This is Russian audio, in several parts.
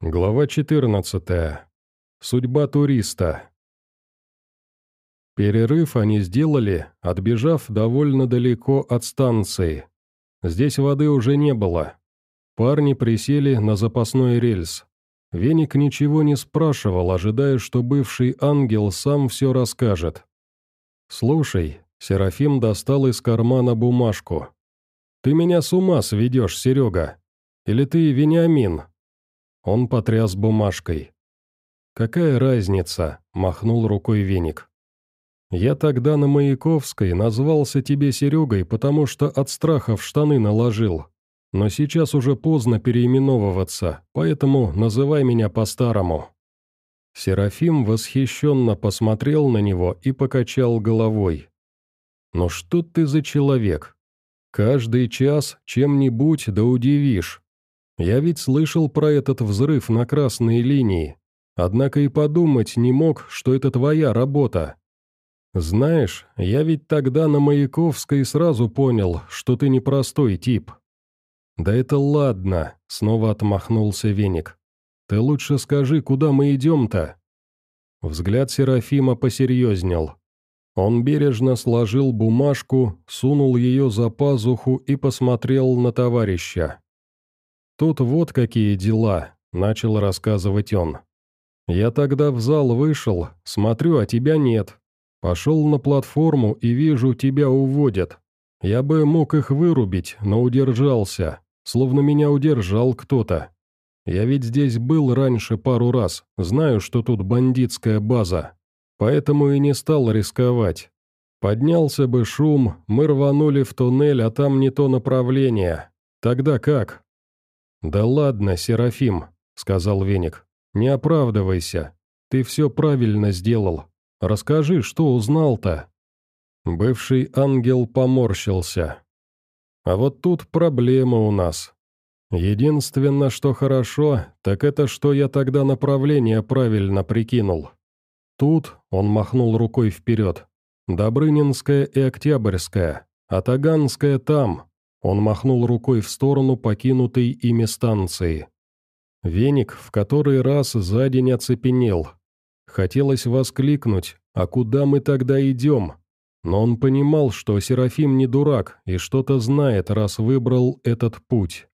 Глава 14. Судьба туриста. Перерыв они сделали, отбежав довольно далеко от станции. Здесь воды уже не было. Парни присели на запасной рельс. Веник ничего не спрашивал, ожидая, что бывший ангел сам все расскажет. «Слушай», — Серафим достал из кармана бумажку. «Ты меня с ума сведешь, Серега. Или ты Вениамин?» Он потряс бумажкой. «Какая разница?» – махнул рукой веник. «Я тогда на Маяковской назвался тебе Серегой, потому что от страха в штаны наложил. Но сейчас уже поздно переименовываться, поэтому называй меня по-старому». Серафим восхищенно посмотрел на него и покачал головой. «Ну что ты за человек? Каждый час чем-нибудь да удивишь. Я ведь слышал про этот взрыв на красной линии, однако и подумать не мог, что это твоя работа. Знаешь, я ведь тогда на Маяковской сразу понял, что ты непростой тип. Да это ладно, снова отмахнулся веник. Ты лучше скажи, куда мы идем-то? Взгляд Серафима посерьезнел. Он бережно сложил бумажку, сунул ее за пазуху и посмотрел на товарища. «Тут вот какие дела», — начал рассказывать он. «Я тогда в зал вышел, смотрю, а тебя нет. Пошел на платформу и вижу, тебя уводят. Я бы мог их вырубить, но удержался, словно меня удержал кто-то. Я ведь здесь был раньше пару раз, знаю, что тут бандитская база, поэтому и не стал рисковать. Поднялся бы шум, мы рванули в туннель, а там не то направление. Тогда как? «Да ладно, Серафим», — сказал Веник, — «не оправдывайся. Ты все правильно сделал. Расскажи, что узнал-то?» Бывший ангел поморщился. «А вот тут проблема у нас. Единственное, что хорошо, так это что я тогда направление правильно прикинул. Тут, — он махнул рукой вперед, — Добрынинская и Октябрьская, а Таганская там, он махнул рукой в сторону покинутой ими станции. Веник в который раз за день оцепенел. Хотелось воскликнуть «А куда мы тогда идем?» Но он понимал, что Серафим не дурак и что-то знает, раз выбрал этот путь.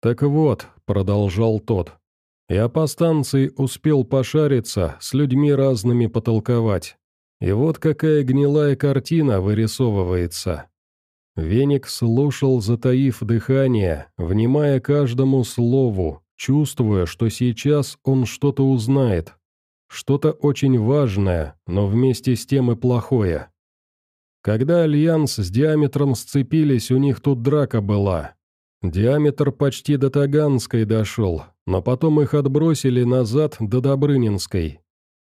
«Так вот», — продолжал тот, — «я по станции успел пошариться, с людьми разными потолковать. И вот какая гнилая картина вырисовывается. Веник слушал, затаив дыхание, внимая каждому слову, чувствуя, что сейчас он что-то узнает. Что-то очень важное, но вместе с тем и плохое. Когда Альянс с Диаметром сцепились, у них тут драка была. Диаметр почти до Таганской дошел, но потом их отбросили назад до Добрынинской.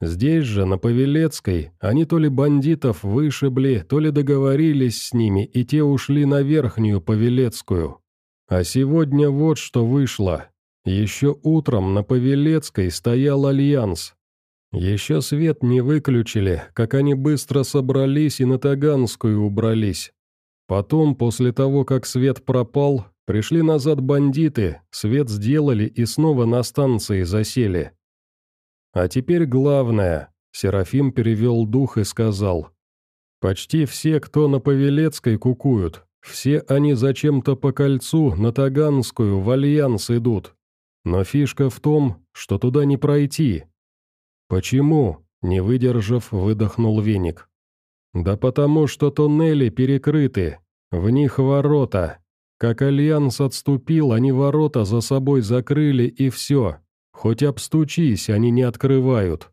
Здесь же, на Павелецкой, они то ли бандитов вышибли, то ли договорились с ними, и те ушли на Верхнюю Павелецкую. А сегодня вот что вышло. Еще утром на Павелецкой стоял Альянс. Еще свет не выключили, как они быстро собрались и на Таганскую убрались. Потом, после того, как свет пропал, пришли назад бандиты, свет сделали и снова на станции засели. А теперь главное, Серафим перевел дух и сказал. Почти все, кто на Павелецкой кукуют, все они зачем-то по кольцу на Таганскую в Альянс идут. Но фишка в том, что туда не пройти. Почему? Не выдержав, выдохнул веник. Да потому что туннели перекрыты, в них ворота. Как Альянс отступил, они ворота за собой закрыли и все. Хоть обстучись, они не открывают.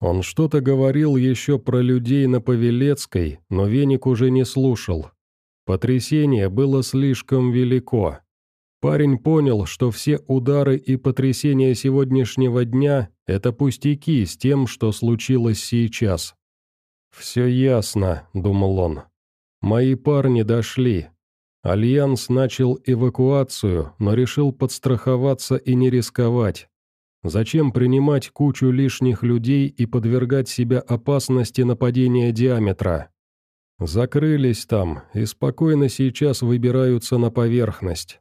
Он что-то говорил еще про людей на Павелецкой, но Веник уже не слушал. Потрясение было слишком велико. Парень понял, что все удары и потрясения сегодняшнего дня – это пустяки с тем, что случилось сейчас. «Все ясно», – думал он. «Мои парни дошли. Альянс начал эвакуацию, но решил подстраховаться и не рисковать. Зачем принимать кучу лишних людей и подвергать себя опасности нападения диаметра? Закрылись там и спокойно сейчас выбираются на поверхность.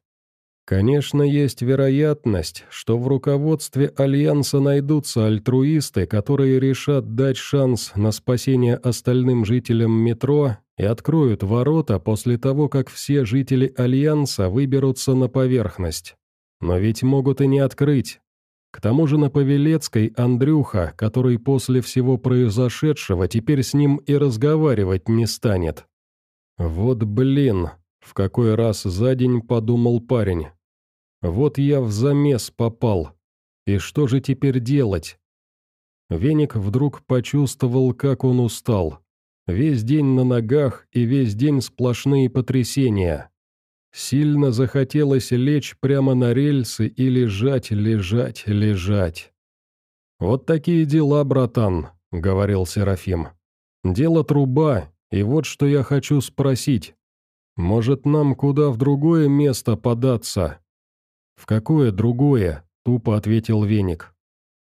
Конечно, есть вероятность, что в руководстве Альянса найдутся альтруисты, которые решат дать шанс на спасение остальным жителям метро и откроют ворота после того, как все жители Альянса выберутся на поверхность. Но ведь могут и не открыть. К тому же на Павелецкой Андрюха, который после всего произошедшего теперь с ним и разговаривать не станет. Вот блин, в какой раз за день подумал парень. Вот я в замес попал. И что же теперь делать? Веник вдруг почувствовал, как он устал. Весь день на ногах и весь день сплошные потрясения. Сильно захотелось лечь прямо на рельсы и лежать, лежать, лежать. «Вот такие дела, братан», — говорил Серафим. «Дело труба, и вот что я хочу спросить. Может, нам куда в другое место податься? «В какое другое?» – тупо ответил Веник.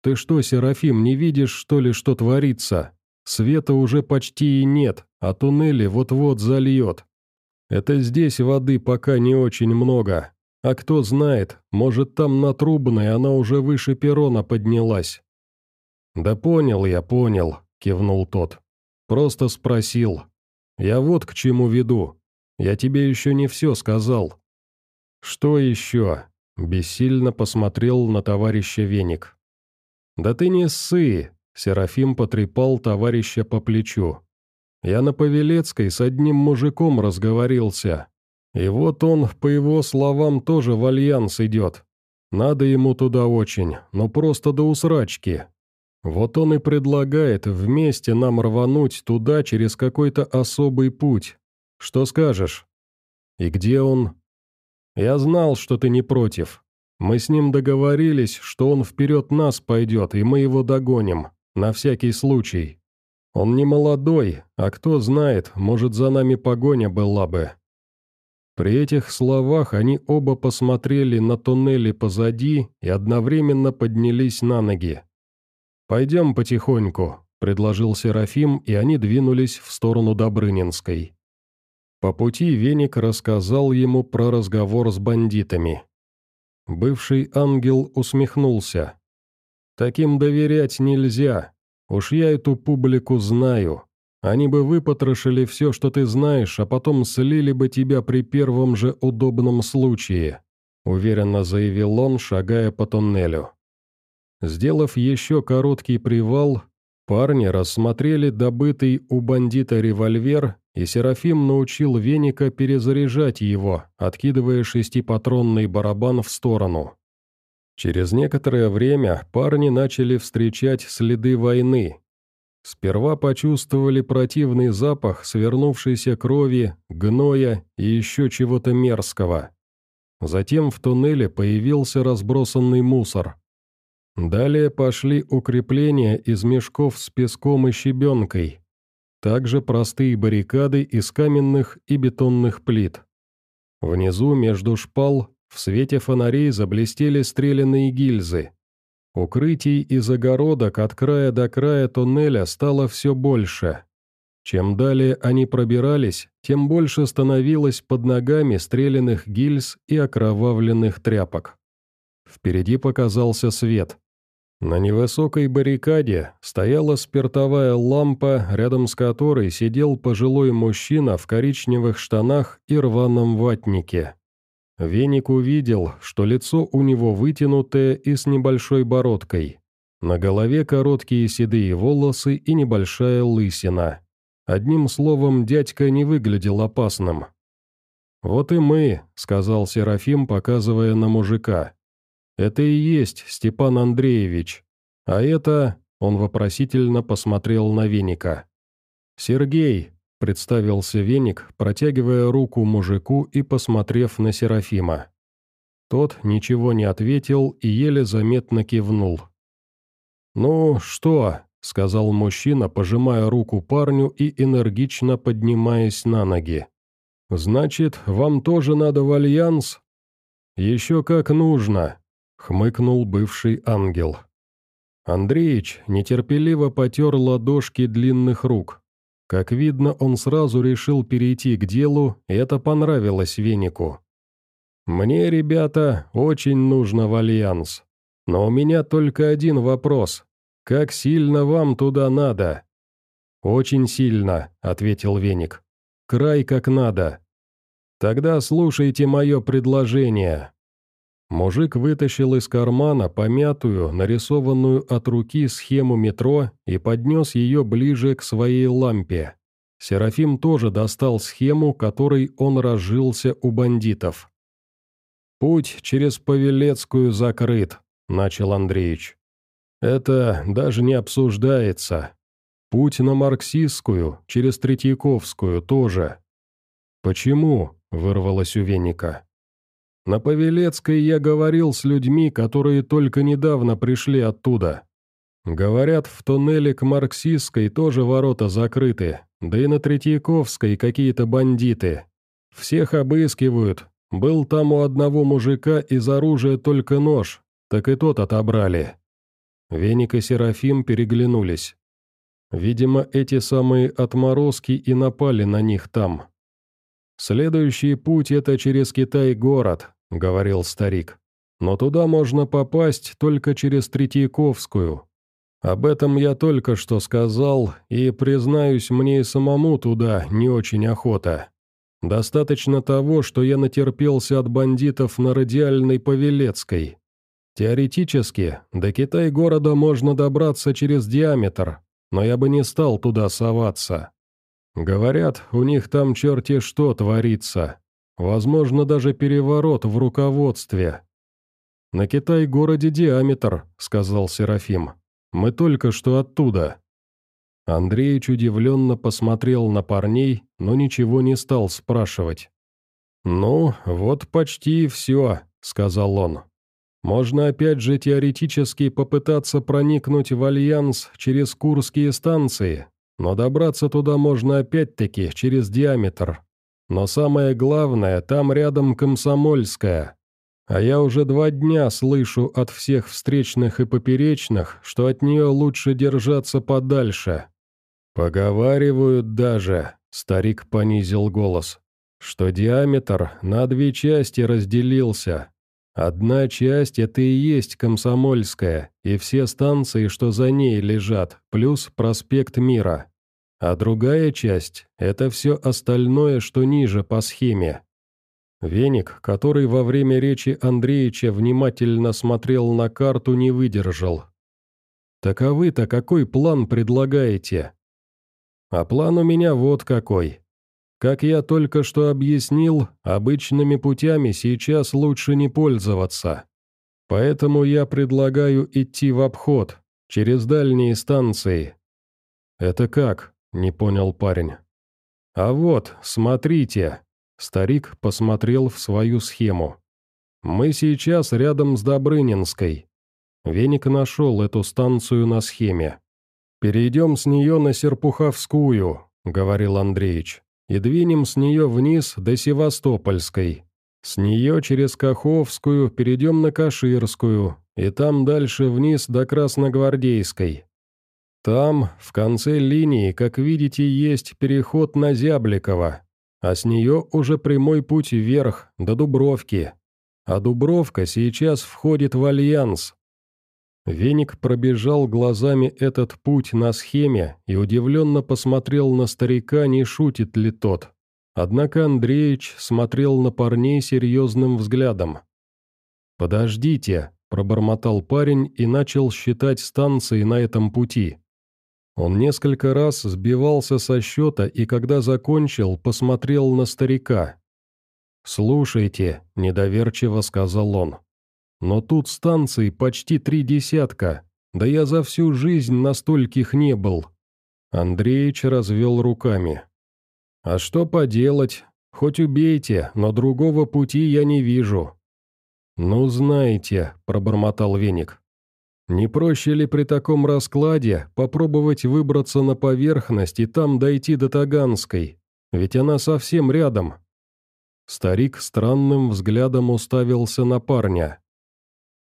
«Ты что, Серафим, не видишь, что ли, что творится? Света уже почти и нет, а туннели вот-вот зальет. Это здесь воды пока не очень много, а кто знает, может, там на Трубной она уже выше перона поднялась». «Да понял я, понял», – кивнул тот. «Просто спросил. Я вот к чему веду. Я тебе еще не все сказал». «Что еще?» Бессильно посмотрел на товарища Веник. «Да ты не ссы!» — Серафим потрепал товарища по плечу. «Я на Павелецкой с одним мужиком разговорился. И вот он, по его словам, тоже в альянс идет. Надо ему туда очень, но просто до усрачки. Вот он и предлагает вместе нам рвануть туда через какой-то особый путь. Что скажешь?» «И где он?» Я знал, что ты не против. Мы с ним договорились, что он вперед нас пойдет, и мы его догоним, на всякий случай. Он не молодой, а кто знает, может, за нами погоня была бы». При этих словах они оба посмотрели на туннели позади и одновременно поднялись на ноги. «Пойдем потихоньку», — предложил Серафим, и они двинулись в сторону Добрынинской. По пути Веник рассказал ему про разговор с бандитами. Бывший ангел усмехнулся. «Таким доверять нельзя. Уж я эту публику знаю. Они бы выпотрошили все, что ты знаешь, а потом слили бы тебя при первом же удобном случае», уверенно заявил он, шагая по туннелю. Сделав еще короткий привал, парни рассмотрели добытый у бандита револьвер и Серафим научил веника перезаряжать его, откидывая шестипатронный барабан в сторону. Через некоторое время парни начали встречать следы войны. Сперва почувствовали противный запах свернувшейся крови, гноя и еще чего-то мерзкого. Затем в туннеле появился разбросанный мусор. Далее пошли укрепления из мешков с песком и щебенкой, также простые баррикады из каменных и бетонных плит. Внизу, между шпал, в свете фонарей заблестели стреляные гильзы. Укрытий и загородок от края до края туннеля стало все больше. Чем далее они пробирались, тем больше становилось под ногами стрелянных гильз и окровавленных тряпок. Впереди показался свет. На невысокой баррикаде стояла спиртовая лампа, рядом с которой сидел пожилой мужчина в коричневых штанах и рваном ватнике. Веник увидел, что лицо у него вытянутое и с небольшой бородкой. На голове короткие седые волосы и небольшая лысина. Одним словом, дядька не выглядел опасным. «Вот и мы», — сказал Серафим, показывая на мужика. «Это и есть Степан Андреевич. А это...» — он вопросительно посмотрел на Веника. «Сергей», — представился Веник, протягивая руку мужику и посмотрев на Серафима. Тот ничего не ответил и еле заметно кивнул. «Ну, что?» — сказал мужчина, пожимая руку парню и энергично поднимаясь на ноги. «Значит, вам тоже надо в альянс?» «Еще как нужно», — хмыкнул бывший ангел. Андреич нетерпеливо потер ладошки длинных рук. Как видно, он сразу решил перейти к делу, и это понравилось Венику. «Мне, ребята, очень нужно в Альянс. Но у меня только один вопрос. Как сильно вам туда надо?» «Очень сильно», — ответил Веник. «Край как надо». «Тогда слушайте мое предложение». Мужик вытащил из кармана помятую, нарисованную от руки схему метро и поднес ее ближе к своей лампе. Серафим тоже достал схему, которой он разжился у бандитов. «Путь через Павелецкую закрыт», — начал Андреич. «Это даже не обсуждается. Путь на Марксистскую, через Третьяковскую тоже». «Почему?» — вырвалось у Веника. «На Павелецкой я говорил с людьми, которые только недавно пришли оттуда. Говорят, в туннеле к Марксистской тоже ворота закрыты, да и на Третьяковской какие-то бандиты. Всех обыскивают, был там у одного мужика из оружия только нож, так и тот отобрали. Веник и Серафим переглянулись. Видимо, эти самые отморозки и напали на них там. «Следующий путь — это через Китай-город», — говорил старик. «Но туда можно попасть только через Третьяковскую. Об этом я только что сказал, и, признаюсь, мне и самому туда не очень охота. Достаточно того, что я натерпелся от бандитов на радиальной Павелецкой. Теоретически, до Китай-города можно добраться через диаметр, но я бы не стал туда соваться. Говорят, у них там черти что творится. Возможно, даже переворот в руководстве. «На Китай-городе диаметр», — сказал Серафим. «Мы только что оттуда». Андреич удивленно посмотрел на парней, но ничего не стал спрашивать. «Ну, вот почти все», — сказал он. «Можно опять же теоретически попытаться проникнуть в Альянс через Курские станции, но добраться туда можно опять-таки через диаметр. Но самое главное, там рядом Комсомольская. А я уже два дня слышу от всех встречных и поперечных, что от нее лучше держаться подальше. «Поговаривают даже», — старик понизил голос, «что диаметр на две части разделился. Одна часть — это и есть Комсомольская, и все станции, что за ней лежат, плюс проспект Мира. А другая часть — это все остальное, что ниже по схеме». Веник, который во время речи Андреича внимательно смотрел на карту, не выдержал. «Так а вы-то какой план предлагаете?» А план у меня вот какой. Как я только что объяснил, обычными путями сейчас лучше не пользоваться. Поэтому я предлагаю идти в обход, через дальние станции». «Это как?» – не понял парень. «А вот, смотрите». Старик посмотрел в свою схему. «Мы сейчас рядом с Добрынинской». Веник нашел эту станцию на схеме. «Перейдем с нее на Серпуховскую», — говорил Андреич, «и двинем с нее вниз до Севастопольской. С нее через Каховскую перейдем на Каширскую, и там дальше вниз до Красногвардейской. Там, в конце линии, как видите, есть переход на Зябликово, а с нее уже прямой путь вверх, до Дубровки. А Дубровка сейчас входит в Альянс, Веник пробежал глазами этот путь на схеме и удивленно посмотрел на старика, не шутит ли тот. Однако Андреич смотрел на парней серьезным взглядом. «Подождите», — пробормотал парень и начал считать станции на этом пути. Он несколько раз сбивался со счета и, когда закончил, посмотрел на старика. «Слушайте», — недоверчиво сказал он. Но тут станций почти три десятка, да я за всю жизнь на стольких не был». Андреич развел руками. «А что поделать? Хоть убейте, но другого пути я не вижу». «Ну, знаете», — пробормотал Веник. «Не проще ли при таком раскладе попробовать выбраться на поверхность и там дойти до Таганской? Ведь она совсем рядом». Старик странным взглядом уставился на парня.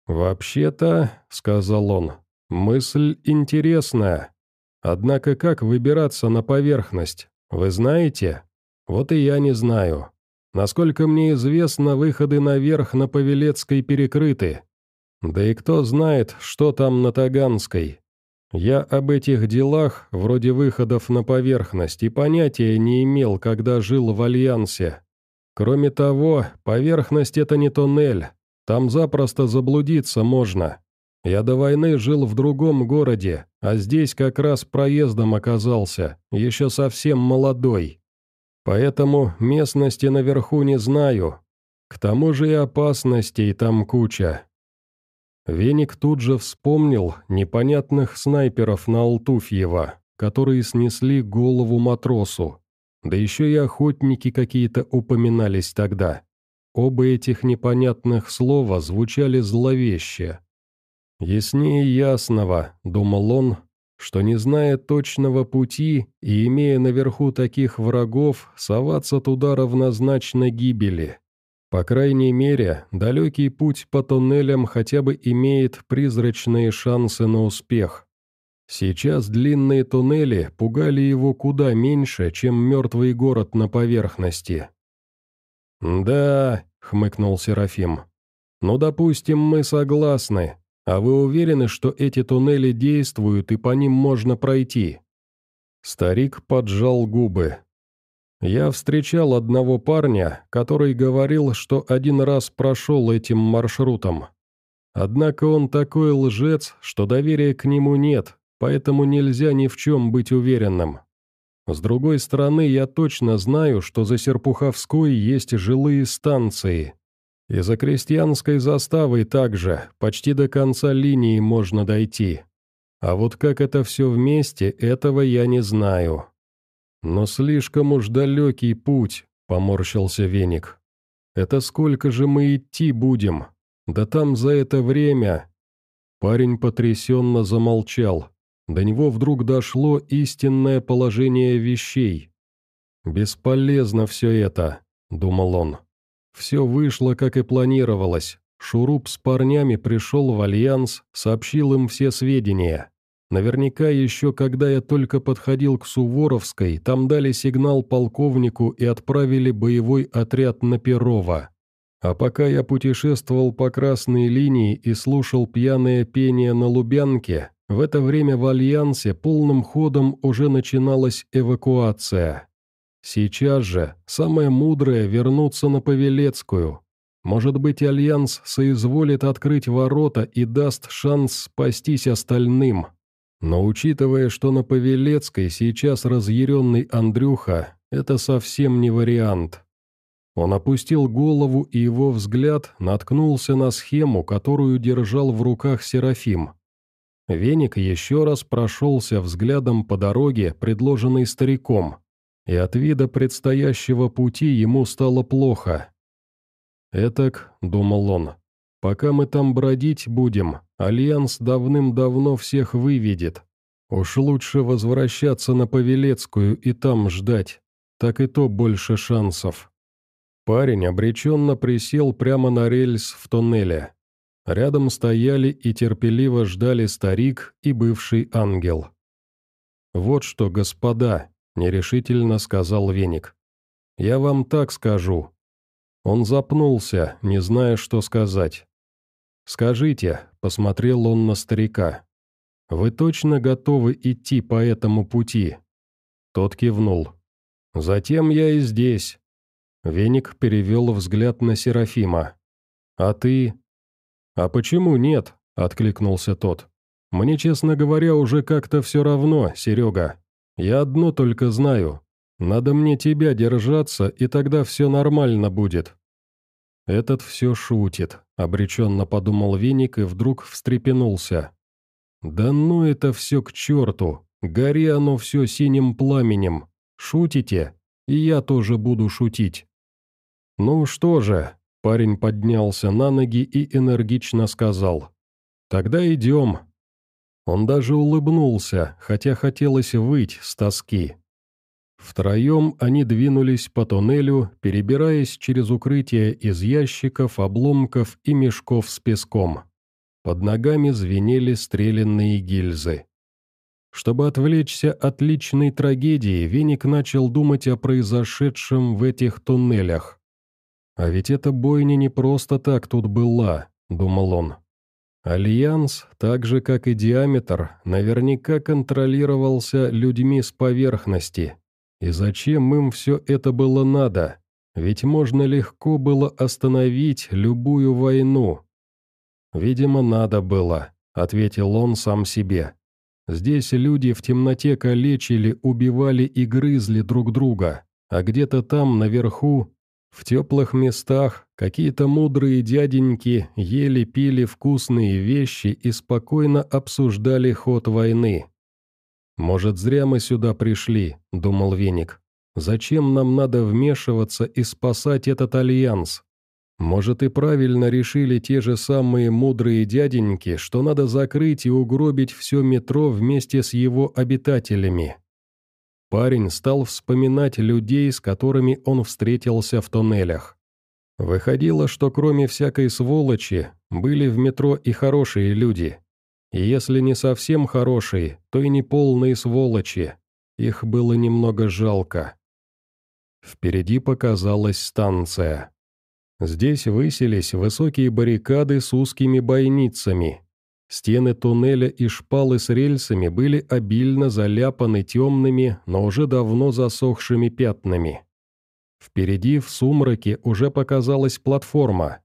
«Вообще-то», — сказал он, — «мысль интересная. Однако как выбираться на поверхность, вы знаете? Вот и я не знаю. Насколько мне известно, выходы наверх на Павелецкой перекрыты. Да и кто знает, что там на Таганской. Я об этих делах, вроде выходов на поверхность, и понятия не имел, когда жил в Альянсе. Кроме того, поверхность — это не туннель, там запросто заблудиться можно. Я до войны жил в другом городе, а здесь как раз проездом оказался, еще совсем молодой. Поэтому местности наверху не знаю. К тому же и опасностей там куча. Веник тут же вспомнил непонятных снайперов на Алтуфьева, которые снесли голову матросу. Да еще и охотники какие-то упоминались тогда. Оба этих непонятных слова звучали зловеще. «Яснее ясного», — думал он, что, не зная точного пути и имея наверху таких врагов, соваться туда равнозначно гибели. По крайней мере, далекий путь по туннелям хотя бы имеет призрачные шансы на успех. Сейчас длинные туннели пугали его куда меньше, чем мертвый город на поверхности. «Да», — хмыкнул Серафим, — «ну, допустим, мы согласны. А вы уверены, что эти туннели действуют и по ним можно пройти?» Старик поджал губы. Я встречал одного парня, который говорил, что один раз прошел этим маршрутом. Однако он такой лжец, что доверия к нему нет, поэтому нельзя ни в чем быть уверенным. С другой стороны, я точно знаю, что за Серпуховской есть жилые станции. И за крестьянской заставой также, почти до конца линии можно дойти. А вот как это все вместе, этого я не знаю. «Но слишком уж далекий путь», — поморщился веник. «Это сколько же мы идти будем? Да там за это время...» Парень потрясенно замолчал. До него вдруг дошло истинное положение вещей. «Бесполезно все это», — думал он. «Все вышло, как и планировалось. Шуруп с парнями пришел в Альянс, сообщил им все сведения. Наверняка еще когда я только подходил к Суворовской, там дали сигнал полковнику и отправили боевой отряд на Перова. А пока я путешествовал по красной линии и слушал пьяное пение на Лубянке, в это время в Альянсе полным ходом уже начиналась эвакуация. Сейчас же самое мудрое вернуться на Павелецкую. Может быть, Альянс соизволит открыть ворота и даст шанс спастись остальным. Но учитывая, что на Павелецкой сейчас разъяренный Андрюха, это совсем не вариант. Он опустил голову, и его взгляд наткнулся на схему, которую держал в руках Серафим. Веник еще раз прошелся взглядом по дороге, предложенной стариком, и от вида предстоящего пути ему стало плохо. «Этак», — думал он, — «пока мы там бродить будем, Альянс давным-давно всех выведет. Уж лучше возвращаться на Павелецкую и там ждать, так и то больше шансов. Парень обреченно присел прямо на рельс в туннеле. Рядом стояли и терпеливо ждали старик и бывший ангел. «Вот что, господа», — нерешительно сказал Веник. «Я вам так скажу». Он запнулся, не зная, что сказать. «Скажите», — посмотрел он на старика, — «вы точно готовы идти по этому пути?» Тот кивнул. «Затем я и здесь». Веник перевел взгляд на Серафима. «А ты?» «А почему нет?» — откликнулся тот. «Мне, честно говоря, уже как-то все равно, Серега. Я одно только знаю. Надо мне тебя держаться, и тогда все нормально будет. «Этот все шутит», — обреченно подумал Веник и вдруг встрепенулся. «Да ну это все к черту! Гори оно все синим пламенем! Шутите? И я тоже буду шутить!» «Ну что же?» — парень поднялся на ноги и энергично сказал. «Тогда идем». Он даже улыбнулся, хотя хотелось выть с тоски. Втроем они двинулись по тоннелю, перебираясь через укрытия из ящиков, обломков и мешков с песком. Под ногами звенели стрелянные гильзы. Чтобы отвлечься от личной трагедии, Веник начал думать о произошедшем в этих туннелях. А ведь эта бойня не просто так тут была, думал он. Альянс, так же как и диаметр, наверняка контролировался людьми с поверхности. И зачем им все это было надо? Ведь можно легко было остановить любую войну. «Видимо, надо было», — ответил он сам себе. «Здесь люди в темноте калечили, убивали и грызли друг друга, а где-то там, наверху, в теплых местах, какие-то мудрые дяденьки ели, пили вкусные вещи и спокойно обсуждали ход войны. «Может, зря мы сюда пришли», — думал Веник. Зачем нам надо вмешиваться и спасать этот альянс? Может и правильно решили те же самые мудрые дяденьки, что надо закрыть и угробить все метро вместе с его обитателями. Парень стал вспоминать людей, с которыми он встретился в тоннелях. Выходило, что кроме всякой сволочи, были в метро и хорошие люди. Если не совсем хорошие, то и не полные сволочи. Их было немного жалко. Впереди показалась станция. Здесь высились высокие баррикады с узкими бойницами. Стены туннеля и шпалы с рельсами были обильно заляпаны темными, но уже давно засохшими пятнами. Впереди в сумраке уже показалась платформа.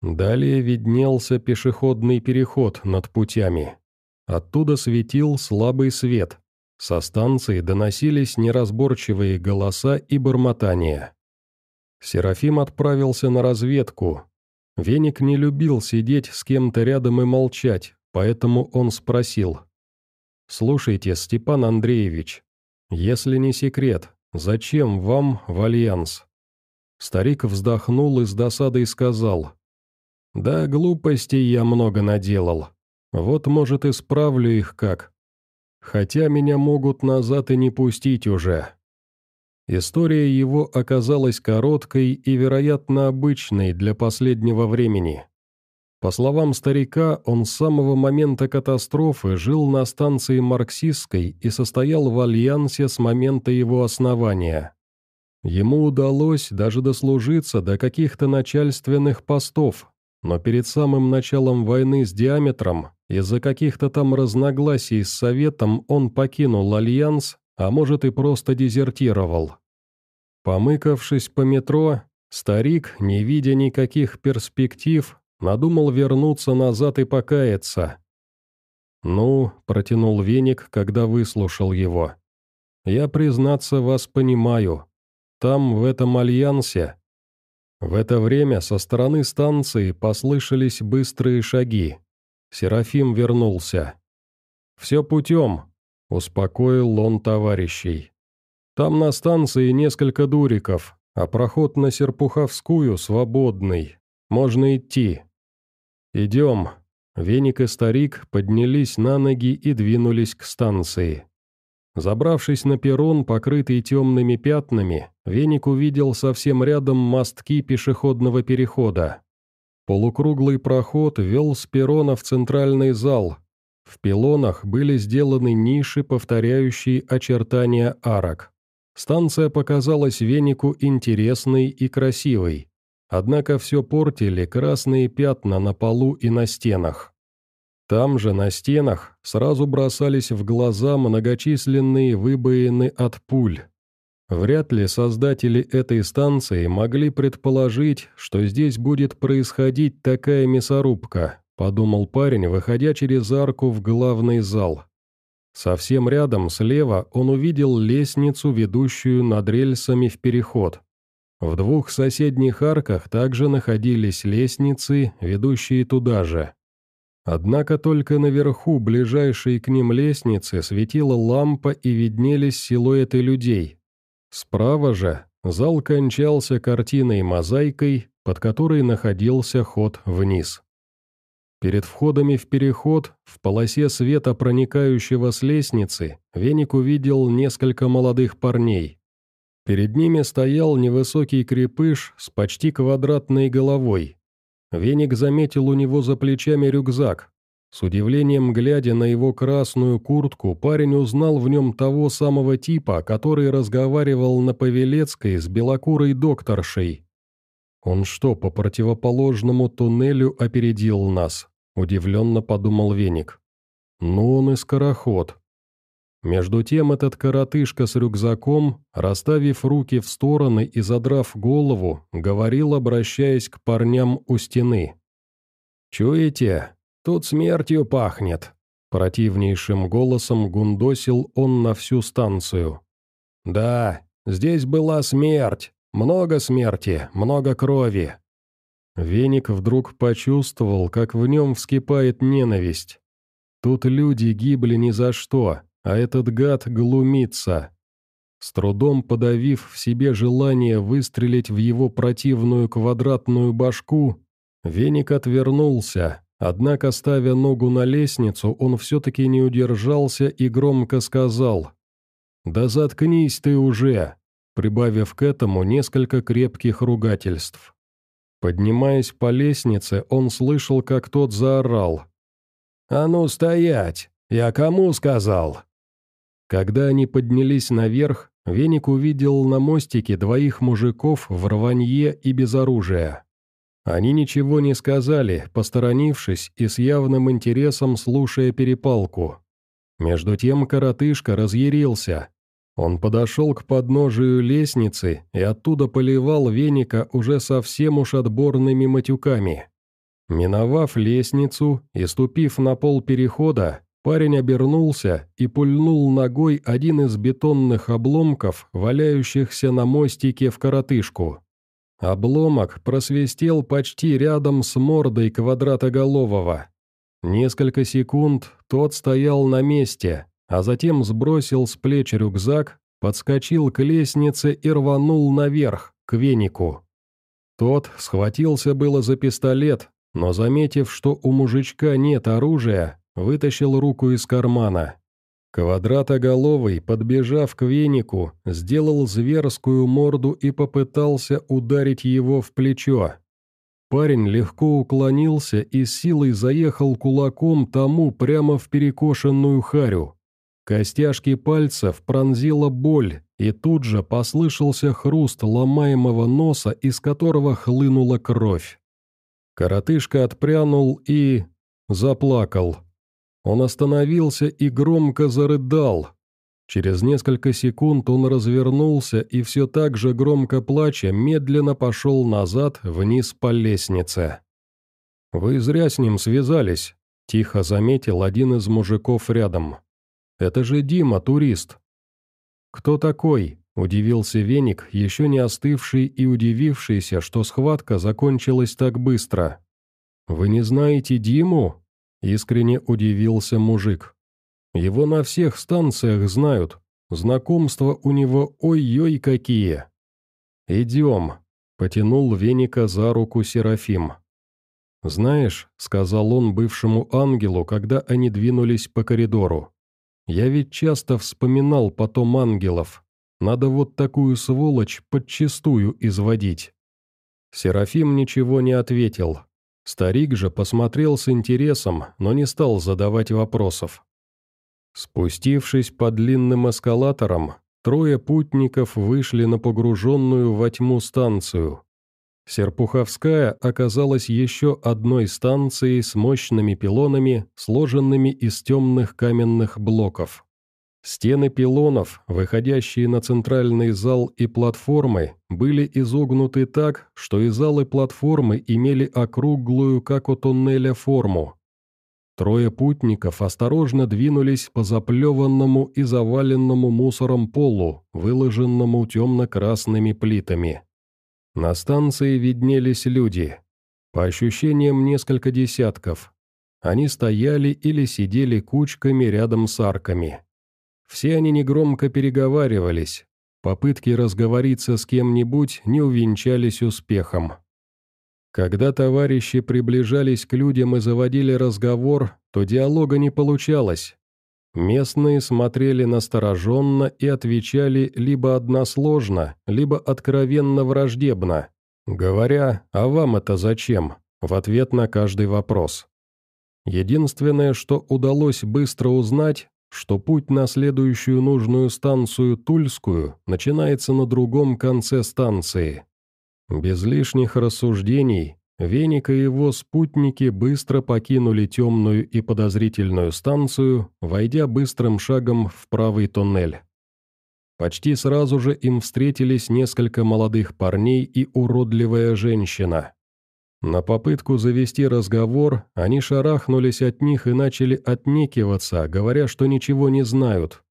Далее виднелся пешеходный переход над путями. Оттуда светил слабый свет, со станции доносились неразборчивые голоса и бормотания. Серафим отправился на разведку. Веник не любил сидеть с кем-то рядом и молчать, поэтому он спросил. «Слушайте, Степан Андреевич, если не секрет, зачем вам в Альянс?» Старик вздохнул и с досадой сказал. «Да глупостей я много наделал. Вот, может, исправлю их как, хотя меня могут назад и не пустить уже. История его оказалась короткой и, вероятно, обычной для последнего времени. По словам старика, он с самого момента катастрофы жил на станции Марксистской и состоял в альянсе с момента его основания. Ему удалось даже дослужиться до каких-то начальственных постов, но перед самым началом войны с диаметром, из-за каких-то там разногласий с Советом он покинул Альянс, а может и просто дезертировал. Помыкавшись по метро, старик, не видя никаких перспектив, надумал вернуться назад и покаяться. «Ну», — протянул веник, когда выслушал его, — «я, признаться, вас понимаю. Там, в этом альянсе, в это время со стороны станции послышались быстрые шаги. Серафим вернулся. «Все путем», — успокоил он товарищей. «Там на станции несколько дуриков, а проход на Серпуховскую свободный. Можно идти». «Идем». Веник и старик поднялись на ноги и двинулись к станции. Забравшись на перрон, покрытый темными пятнами, Веник увидел совсем рядом мостки пешеходного перехода. Полукруглый проход вел с перрона в центральный зал. В пилонах были сделаны ниши, повторяющие очертания арок. Станция показалась Венику интересной и красивой. Однако все портили красные пятна на полу и на стенах. Там же, на стенах, сразу бросались в глаза многочисленные выбоины от пуль. Вряд ли создатели этой станции могли предположить, что здесь будет происходить такая мясорубка, подумал парень, выходя через арку в главный зал. Совсем рядом, слева, он увидел лестницу, ведущую над рельсами в переход. В двух соседних арках также находились лестницы, ведущие туда же. Однако только наверху, ближайшей к ним лестницы, светила лампа и виднелись силуэты людей. Справа же зал кончался картиной-мозаикой, под которой находился ход вниз. Перед входами в переход, в полосе света, проникающего с лестницы, Веник увидел несколько молодых парней. Перед ними стоял невысокий крепыш с почти квадратной головой, Веник заметил у него за плечами рюкзак. С удивлением глядя на его красную куртку, парень узнал в нем того самого типа, который разговаривал на Павелецкой с белокурой докторшей. Он что, по противоположному туннелю опередил нас? Удивленно подумал Веник. Ну он и скороход. Между тем этот коротышка с рюкзаком, расставив руки в стороны и задрав голову, говорил, обращаясь к парням у стены. «Чуете? Тут смертью пахнет!» Противнейшим голосом гундосил он на всю станцию. «Да, здесь была смерть, много смерти, много крови». Веник вдруг почувствовал, как в нем вскипает ненависть. Тут люди гибли ни за что, а этот гад глумится. С трудом подавив в себе желание выстрелить в его противную квадратную башку, Веник отвернулся, однако, ставя ногу на лестницу, он все-таки не удержался и громко сказал «Да заткнись ты уже!» прибавив к этому несколько крепких ругательств. Поднимаясь по лестнице, он слышал, как тот заорал. «А ну стоять! Я кому сказал?» Когда они поднялись наверх, Веник увидел на мостике двоих мужиков в рванье и без оружия. Они ничего не сказали, посторонившись и с явным интересом слушая перепалку. Между тем коротышка разъярился. Он подошел к подножию лестницы и оттуда поливал веника уже совсем уж отборными матюками. Миновав лестницу и ступив на пол перехода, парень обернулся и пульнул ногой один из бетонных обломков, валяющихся на мостике в коротышку. Обломок просвистел почти рядом с мордой квадратоголового. Несколько секунд тот стоял на месте, а затем сбросил с плеч рюкзак, подскочил к лестнице и рванул наверх, к венику. Тот схватился было за пистолет, но, заметив, что у мужичка нет оружия, вытащил руку из кармана. Квадратоголовый, подбежав к венику, сделал зверскую морду и попытался ударить его в плечо. Парень легко уклонился и силой заехал кулаком тому прямо в перекошенную харю. Костяшки пальцев пронзила боль, и тут же послышался хруст ломаемого носа, из которого хлынула кровь. Коротышка отпрянул и... заплакал. Он остановился и громко зарыдал. Через несколько секунд он развернулся и все так же громко плача медленно пошел назад вниз по лестнице. «Вы зря с ним связались», – тихо заметил один из мужиков рядом. «Это же Дима, турист». «Кто такой?» – удивился Веник, еще не остывший и удивившийся, что схватка закончилась так быстро. «Вы не знаете Диму?» Искренне удивился мужик. Его на всех станциях знают. Знакомства у него ой-ой какие. «Идем», — потянул Веника за руку Серафим. «Знаешь», — сказал он бывшему ангелу, когда они двинулись по коридору, «я ведь часто вспоминал потом ангелов. Надо вот такую сволочь подчистую изводить». Серафим ничего не ответил, Старик же посмотрел с интересом, но не стал задавать вопросов. Спустившись по длинным эскалаторам, трое путников вышли на погруженную во тьму станцию. Серпуховская оказалась еще одной станцией с мощными пилонами, сложенными из темных каменных блоков. Стены пилонов, выходящие на центральный зал и платформы, были изогнуты так, что и залы платформы имели округлую, как у туннеля, форму. Трое путников осторожно двинулись по заплеванному и заваленному мусором полу, выложенному темно-красными плитами. На станции виднелись люди. По ощущениям, несколько десятков. Они стояли или сидели кучками рядом с арками. Все они негромко переговаривались. Попытки разговориться с кем-нибудь не увенчались успехом. Когда товарищи приближались к людям и заводили разговор, то диалога не получалось. Местные смотрели настороженно и отвечали либо односложно, либо откровенно враждебно, говоря «А вам это зачем?» в ответ на каждый вопрос. Единственное, что удалось быстро узнать, что путь на следующую нужную станцию Тульскую начинается на другом конце станции. Без лишних рассуждений Веник и его спутники быстро покинули темную и подозрительную станцию, войдя быстрым шагом в правый туннель. Почти сразу же им встретились несколько молодых парней и уродливая женщина. На попытку завести разговор они шарахнулись от них и начали отнекиваться, говоря, что ничего не знают.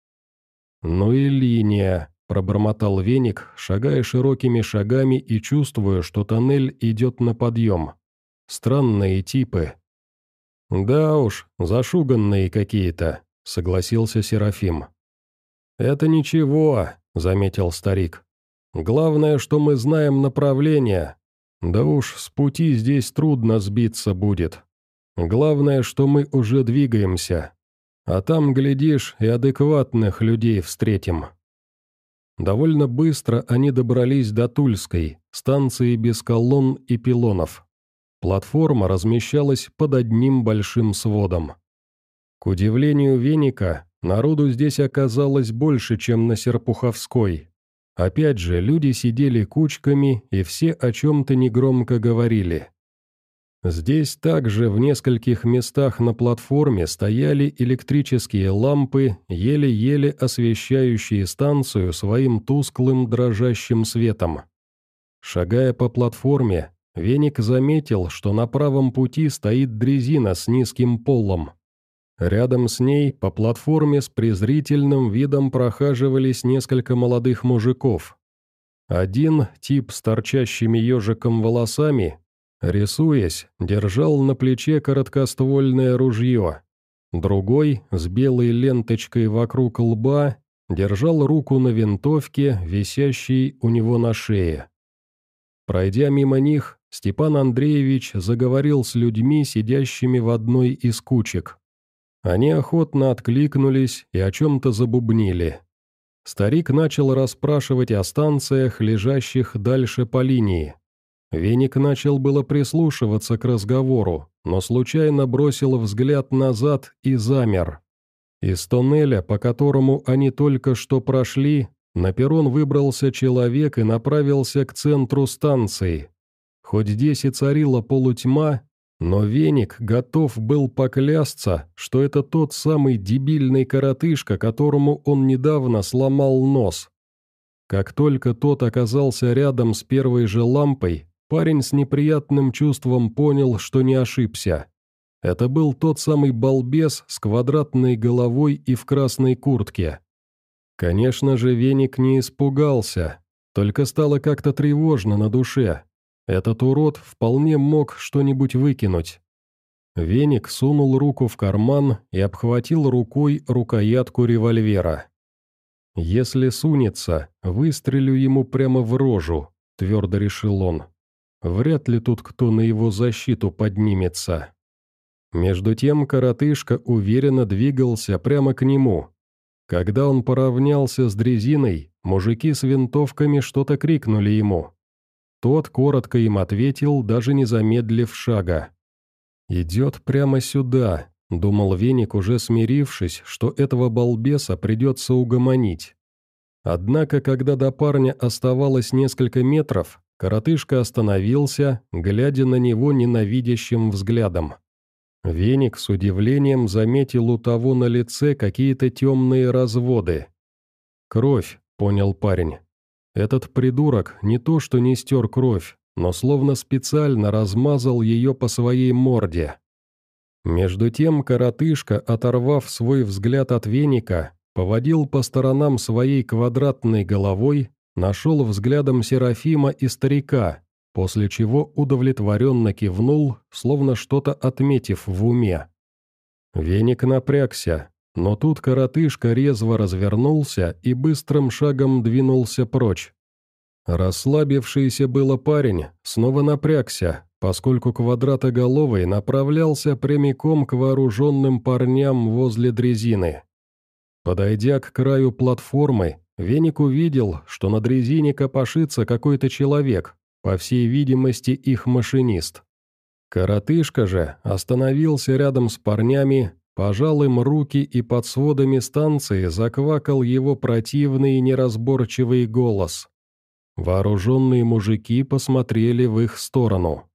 «Ну и линия», — пробормотал веник, шагая широкими шагами и чувствуя, что тоннель идет на подъем. «Странные типы». «Да уж, зашуганные какие-то», — согласился Серафим. «Это ничего», — заметил старик. «Главное, что мы знаем направление. Да уж, с пути здесь трудно сбиться будет. Главное, что мы уже двигаемся. А там, глядишь, и адекватных людей встретим». Довольно быстро они добрались до Тульской, станции без колонн и пилонов. Платформа размещалась под одним большим сводом. К удивлению Веника, народу здесь оказалось больше, чем на Серпуховской. Опять же, люди сидели кучками, и все о чем-то негромко говорили. Здесь также в нескольких местах на платформе стояли электрические лампы, еле-еле освещающие станцию своим тусклым дрожащим светом. Шагая по платформе, Веник заметил, что на правом пути стоит дрезина с низким полом. Рядом с ней по платформе с презрительным видом прохаживались несколько молодых мужиков. Один, тип с торчащими ежиком волосами, Рисуясь, держал на плече короткоствольное ружье. Другой, с белой ленточкой вокруг лба, держал руку на винтовке, висящей у него на шее. Пройдя мимо них, Степан Андреевич заговорил с людьми, сидящими в одной из кучек. Они охотно откликнулись и о чем-то забубнили. Старик начал расспрашивать о станциях, лежащих дальше по линии. Веник начал было прислушиваться к разговору, но случайно бросил взгляд назад и замер. Из тоннеля, по которому они только что прошли, на перрон выбрался человек и направился к центру станции. Хоть здесь и царила полутьма, но Веник готов был поклясться, что это тот самый дебильный коротышка, которому он недавно сломал нос. Как только тот оказался рядом с первой же лампой, Парень с неприятным чувством понял, что не ошибся. Это был тот самый балбес с квадратной головой и в красной куртке. Конечно же, Веник не испугался, только стало как-то тревожно на душе. Этот урод вполне мог что-нибудь выкинуть. Веник сунул руку в карман и обхватил рукой рукоятку револьвера. «Если сунется, выстрелю ему прямо в рожу», — твердо решил он. Вряд ли тут кто на его защиту поднимется. Между тем коротышка уверенно двигался прямо к нему. Когда он поравнялся с дрезиной, мужики с винтовками что-то крикнули ему. Тот коротко им ответил, даже не замедлив шага. «Идет прямо сюда», — думал Веник, уже смирившись, что этого балбеса придется угомонить. Однако, когда до парня оставалось несколько метров, Коротышка остановился, глядя на него ненавидящим взглядом. Веник с удивлением заметил у того на лице какие-то темные разводы. «Кровь», — понял парень. «Этот придурок не то что не стер кровь, но словно специально размазал ее по своей морде». Между тем коротышка, оторвав свой взгляд от веника, поводил по сторонам своей квадратной головой, нашел взглядом Серафима и старика, после чего удовлетворенно кивнул, словно что-то отметив в уме. Веник напрягся, но тут коротышка резво развернулся и быстрым шагом двинулся прочь. Расслабившийся было парень снова напрягся, поскольку квадратоголовый направлялся прямиком к вооруженным парням возле дрезины. Подойдя к краю платформы, Веник увидел, что на дрезине копошится какой-то человек, по всей видимости, их машинист. Коротышка же остановился рядом с парнями, пожал им руки и под сводами станции заквакал его противный и неразборчивый голос. Вооруженные мужики посмотрели в их сторону.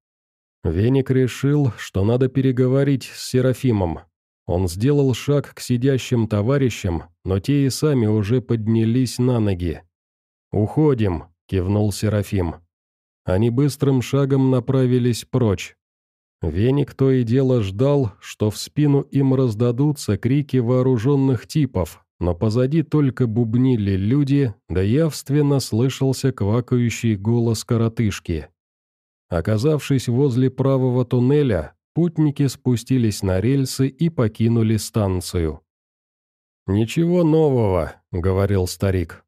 Веник решил, что надо переговорить с Серафимом. Он сделал шаг к сидящим товарищам, но те и сами уже поднялись на ноги. «Уходим», — кивнул Серафим. Они быстрым шагом направились прочь. Веник то и дело ждал, что в спину им раздадутся крики вооруженных типов, но позади только бубнили люди, да явственно слышался квакающий голос коротышки. Оказавшись возле правого туннеля, путники спустились на рельсы и покинули станцию. «Ничего нового», — говорил старик.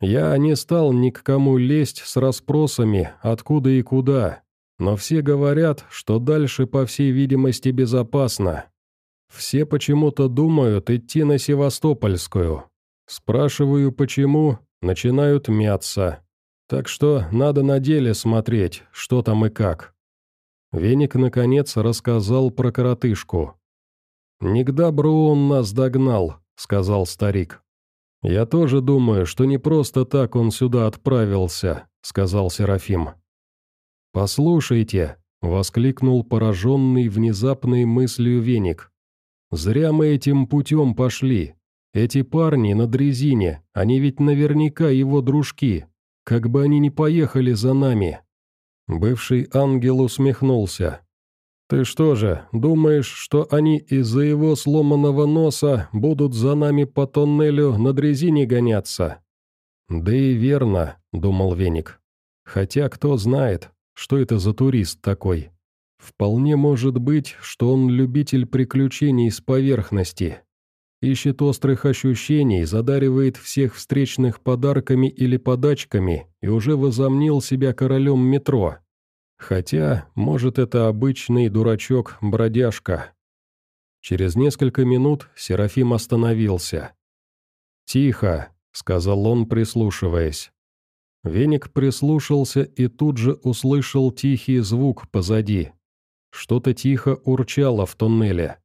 «Я не стал ни к кому лезть с расспросами, откуда и куда, но все говорят, что дальше, по всей видимости, безопасно. Все почему-то думают идти на Севастопольскую. Спрашиваю, почему, начинают мяться. Так что надо на деле смотреть, что там и как. Веник, наконец, рассказал про коротышку. «Не к добру он нас догнал», — сказал старик. «Я тоже думаю, что не просто так он сюда отправился», — сказал Серафим. «Послушайте», — воскликнул пораженный внезапной мыслью веник. «Зря мы этим путем пошли. Эти парни на дрезине, они ведь наверняка его дружки. Как бы они ни поехали за нами». Бывший ангел усмехнулся. «Ты что же, думаешь, что они из-за его сломанного носа будут за нами по тоннелю на дрезине гоняться?» «Да и верно», — думал Веник. «Хотя кто знает, что это за турист такой? Вполне может быть, что он любитель приключений с поверхности. Ищет острых ощущений, задаривает всех встречных подарками или подачками и уже возомнил себя королем метро. Хотя, может, это обычный дурачок-бродяжка. Через несколько минут Серафим остановился. «Тихо», — сказал он, прислушиваясь. Веник прислушался и тут же услышал тихий звук позади. Что-то тихо урчало в туннеле.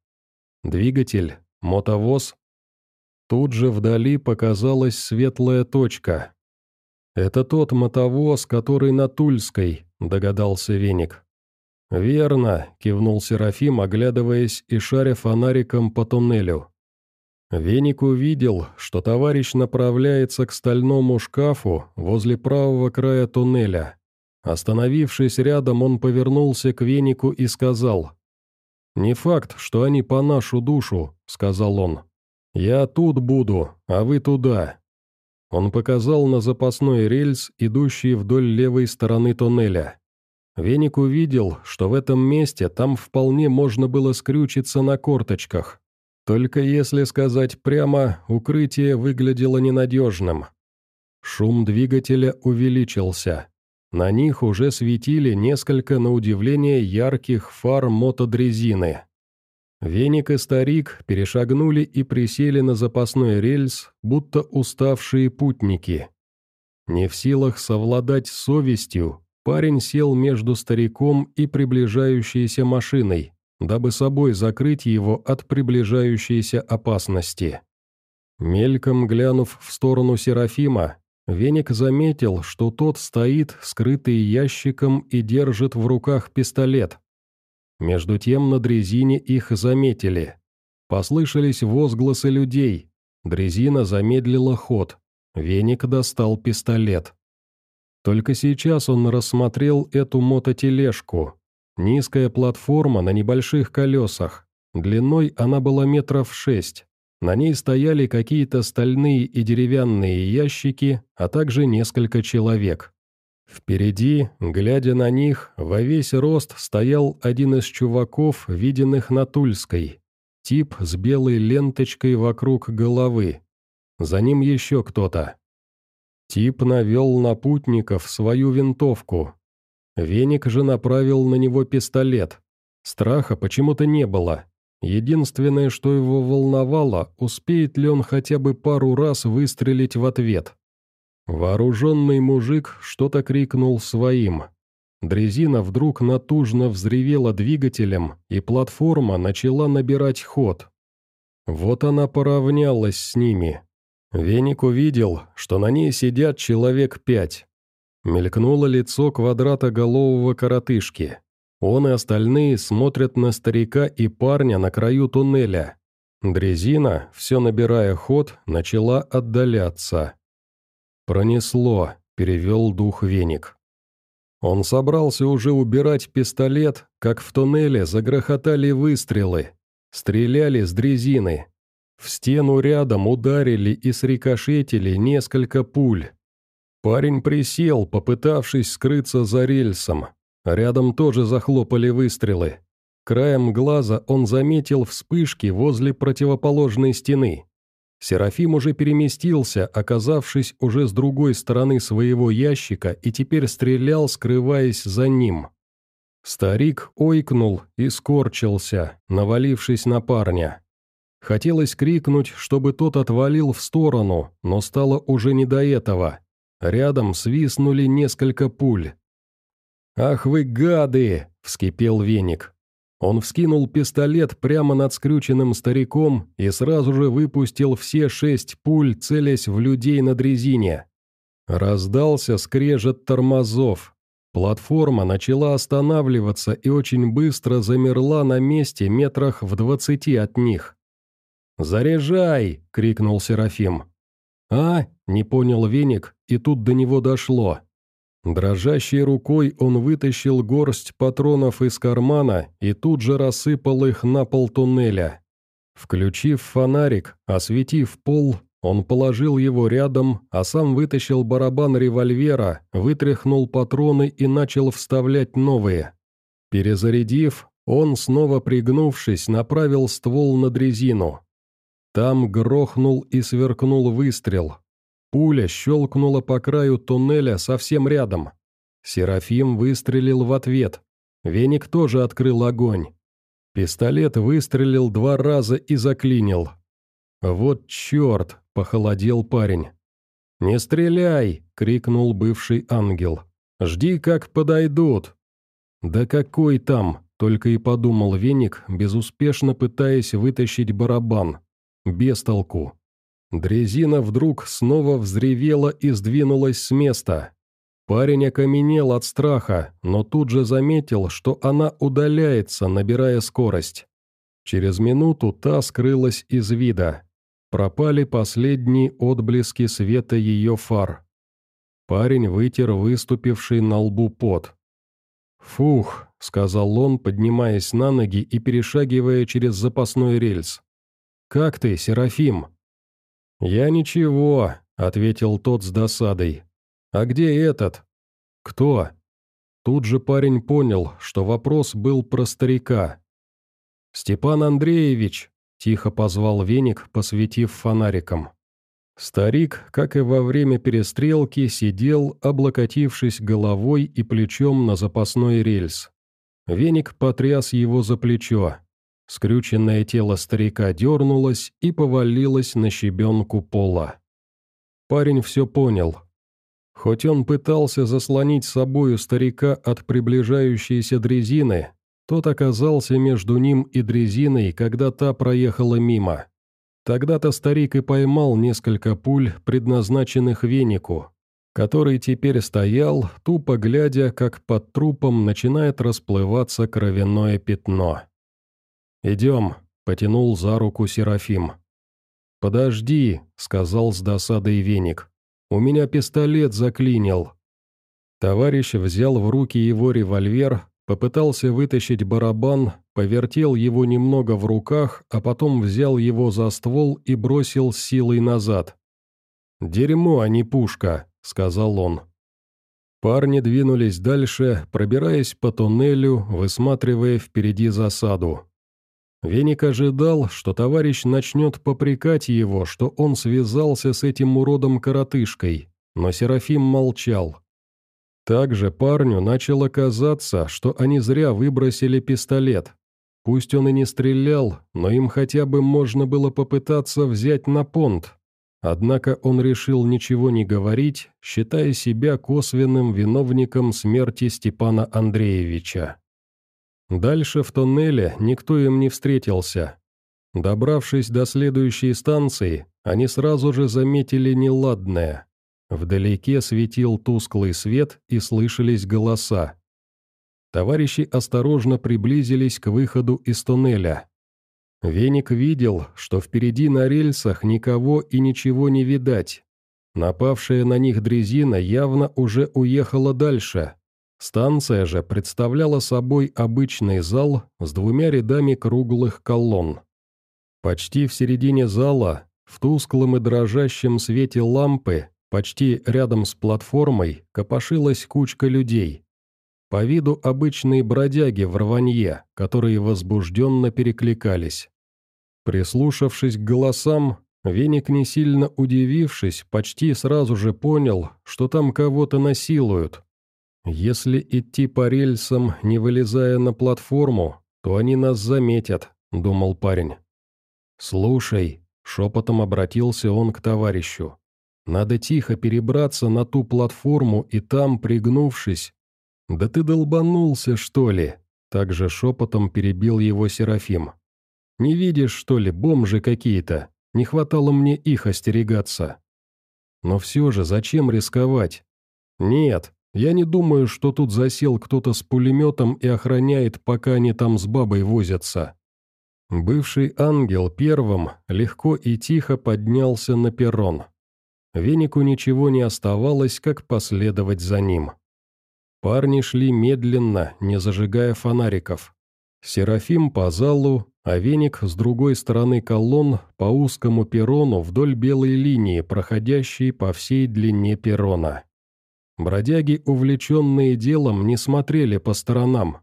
Двигатель, мотовоз. Тут же вдали показалась светлая точка. «Это тот мотовоз, который на Тульской», — догадался Веник. «Верно», — кивнул Серафим, оглядываясь и шаря фонариком по туннелю. Веник увидел, что товарищ направляется к стальному шкафу возле правого края туннеля. Остановившись рядом, он повернулся к венику и сказал. «Не факт, что они по нашу душу», — сказал он. «Я тут буду, а вы туда». Он показал на запасной рельс, идущий вдоль левой стороны туннеля. Веник увидел, что в этом месте там вполне можно было скрючиться на корточках, только если сказать прямо, укрытие выглядело ненадежным. Шум двигателя увеличился. На них уже светили несколько, на удивление, ярких фар мотодрезины. Веник и старик перешагнули и присели на запасной рельс, будто уставшие путники. Не в силах совладать совестью, парень сел между стариком и приближающейся машиной, дабы собой закрыть его от приближающейся опасности. Мельком глянув в сторону Серафима, Веник заметил, что тот стоит, скрытый ящиком, и держит в руках пистолет. Между тем на дрезине их заметили. Послышались возгласы людей. Дрезина замедлила ход. Веник достал пистолет. Только сейчас он рассмотрел эту мототележку, Низкая платформа на небольших колесах. Длиной она была метров шесть. На ней стояли какие-то стальные и деревянные ящики, а также несколько человек. Впереди, глядя на них, во весь рост стоял один из чуваков, виденных на Тульской. Тип с белой ленточкой вокруг головы. За ним еще кто-то. Тип навел на путников свою винтовку, Веник же направил на него пистолет. Страха почему-то не было. Единственное, что его волновало, успеет ли он хотя бы пару раз выстрелить в ответ. Вооруженный мужик что-то крикнул своим. Дрезина вдруг натужно взревела двигателем, и платформа начала набирать ход. Вот она поравнялась с ними. Веник увидел, что на ней сидят человек пять. Мелькнуло лицо квадратоголового коротышки. Он и остальные смотрят на старика и парня на краю туннеля. Дрезина, все набирая ход, начала отдаляться. «Пронесло», — перевел дух веник. Он собрался уже убирать пистолет, как в туннеле загрохотали выстрелы. Стреляли с дрезины. В стену рядом ударили и срикошетили несколько пуль. Парень присел, попытавшись скрыться за рельсом. Рядом тоже захлопали выстрелы. Краем глаза он заметил вспышки возле противоположной стены. Серафим уже переместился, оказавшись уже с другой стороны своего ящика, и теперь стрелял, скрываясь за ним. Старик ойкнул и скорчился, навалившись на парня. Хотелось крикнуть, чтобы тот отвалил в сторону, но стало уже не до этого. Рядом свистнули несколько пуль. «Ах вы гады!» — вскипел веник. Он вскинул пистолет прямо над скрюченным стариком и сразу же выпустил все шесть пуль, целясь в людей на дрезине. Раздался скрежет тормозов. Платформа начала останавливаться и очень быстро замерла на месте метрах в двадцати от них. «Заряжай!» — крикнул Серафим. «А?» — не понял веник, и тут до него дошло. Дрожащей рукой он вытащил горсть патронов из кармана и тут же рассыпал их на пол туннеля. Включив фонарик, осветив пол, он положил его рядом, а сам вытащил барабан револьвера, вытряхнул патроны и начал вставлять новые. Перезарядив, он, снова пригнувшись, направил ствол на дрезину. Там грохнул и сверкнул выстрел, Пуля щелкнула по краю туннеля совсем рядом. Серафим выстрелил в ответ. Веник тоже открыл огонь. Пистолет выстрелил два раза и заклинил. «Вот черт!» – похолодел парень. «Не стреляй!» – крикнул бывший ангел. «Жди, как подойдут!» «Да какой там?» – только и подумал веник, безуспешно пытаясь вытащить барабан. Без толку. Дрезина вдруг снова взревела и сдвинулась с места. Парень окаменел от страха, но тут же заметил, что она удаляется, набирая скорость. Через минуту та скрылась из вида. Пропали последние отблески света ее фар. Парень вытер выступивший на лбу пот. «Фух», — сказал он, поднимаясь на ноги и перешагивая через запасной рельс. «Как ты, Серафим?» «Я ничего», — ответил тот с досадой. «А где этот?» «Кто?» Тут же парень понял, что вопрос был про старика. «Степан Андреевич», — тихо позвал веник, посветив фонариком. Старик, как и во время перестрелки, сидел, облокотившись головой и плечом на запасной рельс. Веник потряс его за плечо. Скрюченное тело старика дернулось и повалилось на щебенку пола. Парень все понял. Хоть он пытался заслонить собою старика от приближающейся дрезины, тот оказался между ним и дрезиной, когда та проехала мимо. Тогда-то старик и поймал несколько пуль, предназначенных венику, который теперь стоял, тупо глядя, как под трупом начинает расплываться кровяное пятно. «Идем», — потянул за руку Серафим. «Подожди», — сказал с досадой веник. «У меня пистолет заклинил». Товарищ взял в руки его револьвер, попытался вытащить барабан, повертел его немного в руках, а потом взял его за ствол и бросил силой назад. «Дерьмо, а не пушка», — сказал он. Парни двинулись дальше, пробираясь по туннелю, высматривая впереди засаду. Веник ожидал, что товарищ начнет попрекать его, что он связался с этим уродом-коротышкой, но Серафим молчал. Также парню начало казаться, что они зря выбросили пистолет. Пусть он и не стрелял, но им хотя бы можно было попытаться взять на понт. Однако он решил ничего не говорить, считая себя косвенным виновником смерти Степана Андреевича. Дальше в тоннеле никто им не встретился. Добравшись до следующей станции, они сразу же заметили неладное. Вдалеке светил тусклый свет и слышались голоса. Товарищи осторожно приблизились к выходу из туннеля. Веник видел, что впереди на рельсах никого и ничего не видать. Напавшая на них дрезина явно уже уехала дальше. Станция же представляла собой обычный зал с двумя рядами круглых колонн. Почти в середине зала, в тусклом и дрожащем свете лампы, почти рядом с платформой, копошилась кучка людей. По виду обычные бродяги в рванье, которые возбужденно перекликались. Прислушавшись к голосам, Веник, не сильно удивившись, почти сразу же понял, что там кого-то насилуют. Если идти по рельсам, не вылезая на платформу, то они нас заметят, думал парень. «Слушай», — шепотом обратился он к товарищу, «надо тихо перебраться на ту платформу и там, пригнувшись...» «Да ты долбанулся, что ли?» Также шепотом перебил его Серафим. «Не видишь, что ли, бомжи какие-то? Не хватало мне их остерегаться». «Но все же, зачем рисковать?» «Нет, я не думаю, что тут засел кто-то с пулеметом и охраняет, пока они там с бабой возятся. Бывший ангел первым легко и тихо поднялся на перрон. Венику ничего не оставалось, как последовать за ним. Парни шли медленно, не зажигая фонариков. Серафим по залу, а веник с другой стороны колонн по узкому перрону вдоль белой линии, проходящей по всей длине перрона. Бродяги, увлеченные делом, не смотрели по сторонам,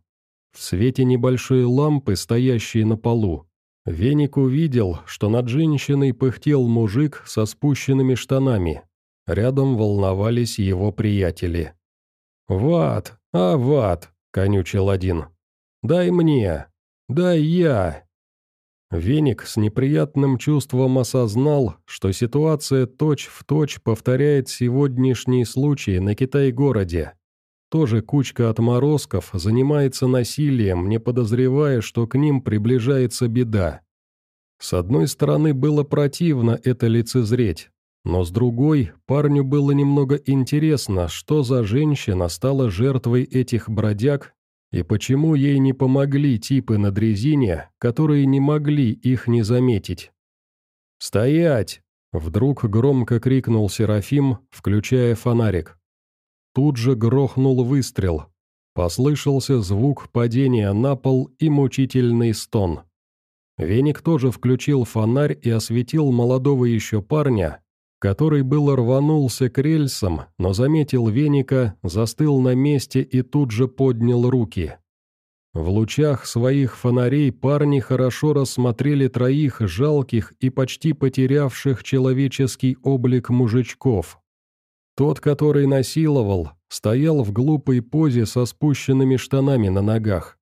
в свете небольшой лампы, стоящей на полу, Веник увидел, что над женщиной пыхтел мужик со спущенными штанами. Рядом волновались его приятели. «Ват! А, ват!» — конючил один. «Дай мне! Дай я!» Веник с неприятным чувством осознал, что ситуация точь-в-точь точь повторяет сегодняшний случай на Китай-городе. Тоже кучка отморозков занимается насилием, не подозревая, что к ним приближается беда. С одной стороны, было противно это лицезреть, но с другой, парню было немного интересно, что за женщина стала жертвой этих бродяг и почему ей не помогли типы на дрезине, которые не могли их не заметить. «Стоять!» — вдруг громко крикнул Серафим, включая фонарик. Тут же грохнул выстрел. Послышался звук падения на пол и мучительный стон. Веник тоже включил фонарь и осветил молодого еще парня, который был рванулся к рельсам, но заметил веника, застыл на месте и тут же поднял руки. В лучах своих фонарей парни хорошо рассмотрели троих жалких и почти потерявших человеческий облик мужичков. Тот, который насиловал, стоял в глупой позе со спущенными штанами на ногах.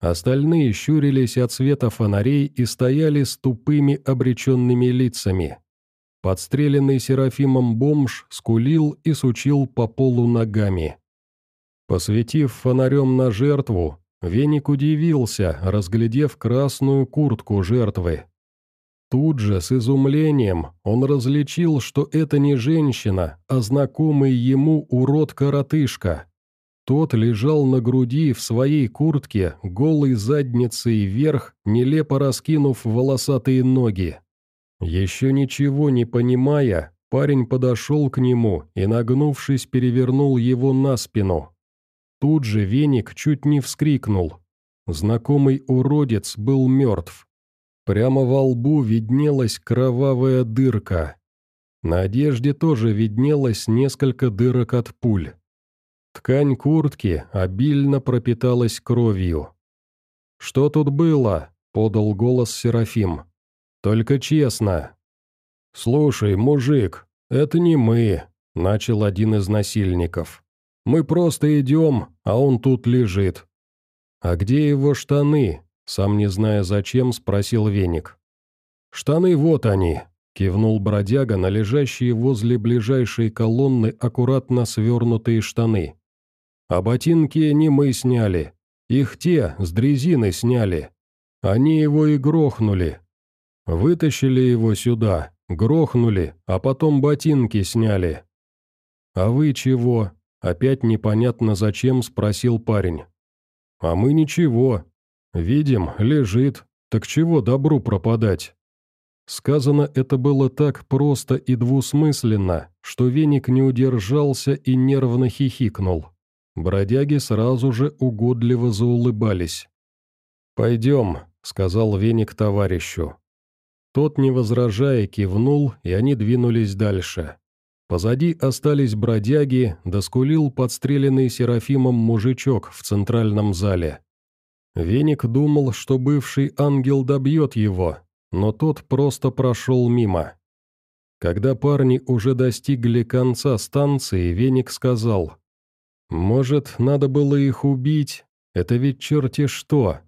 Остальные щурились от света фонарей и стояли с тупыми обреченными лицами. Подстреленный Серафимом бомж скулил и сучил по полу ногами. Посветив фонарем на жертву, Веник удивился, разглядев красную куртку жертвы. Тут же, с изумлением, он различил, что это не женщина, а знакомый ему урод-коротышка. Тот лежал на груди в своей куртке, голой задницей вверх, нелепо раскинув волосатые ноги. Еще ничего не понимая, парень подошел к нему и, нагнувшись, перевернул его на спину. Тут же веник чуть не вскрикнул. Знакомый уродец был мертв. Прямо во лбу виднелась кровавая дырка. На одежде тоже виднелось несколько дырок от пуль. Ткань куртки обильно пропиталась кровью. «Что тут было?» — подал голос Серафим. «Только честно». «Слушай, мужик, это не мы», — начал один из насильников. «Мы просто идем, а он тут лежит». «А где его штаны?» Сам не зная зачем, спросил веник. «Штаны вот они», — кивнул бродяга на лежащие возле ближайшей колонны аккуратно свернутые штаны. «А ботинки не мы сняли. Их те с дрезины сняли. Они его и грохнули. Вытащили его сюда, грохнули, а потом ботинки сняли. «А вы чего?» — опять непонятно зачем спросил парень. «А мы ничего. Видим, лежит. Так чего добру пропадать?» Сказано это было так просто и двусмысленно, что веник не удержался и нервно хихикнул. Бродяги сразу же угодливо заулыбались. «Пойдем», — сказал веник товарищу. Тот, не возражая, кивнул, и они двинулись дальше. Позади остались бродяги, доскулил подстреленный Серафимом мужичок в центральном зале. Веник думал, что бывший ангел добьет его, но тот просто прошел мимо. Когда парни уже достигли конца станции, Веник сказал, «Может, надо было их убить? Это ведь черти что!»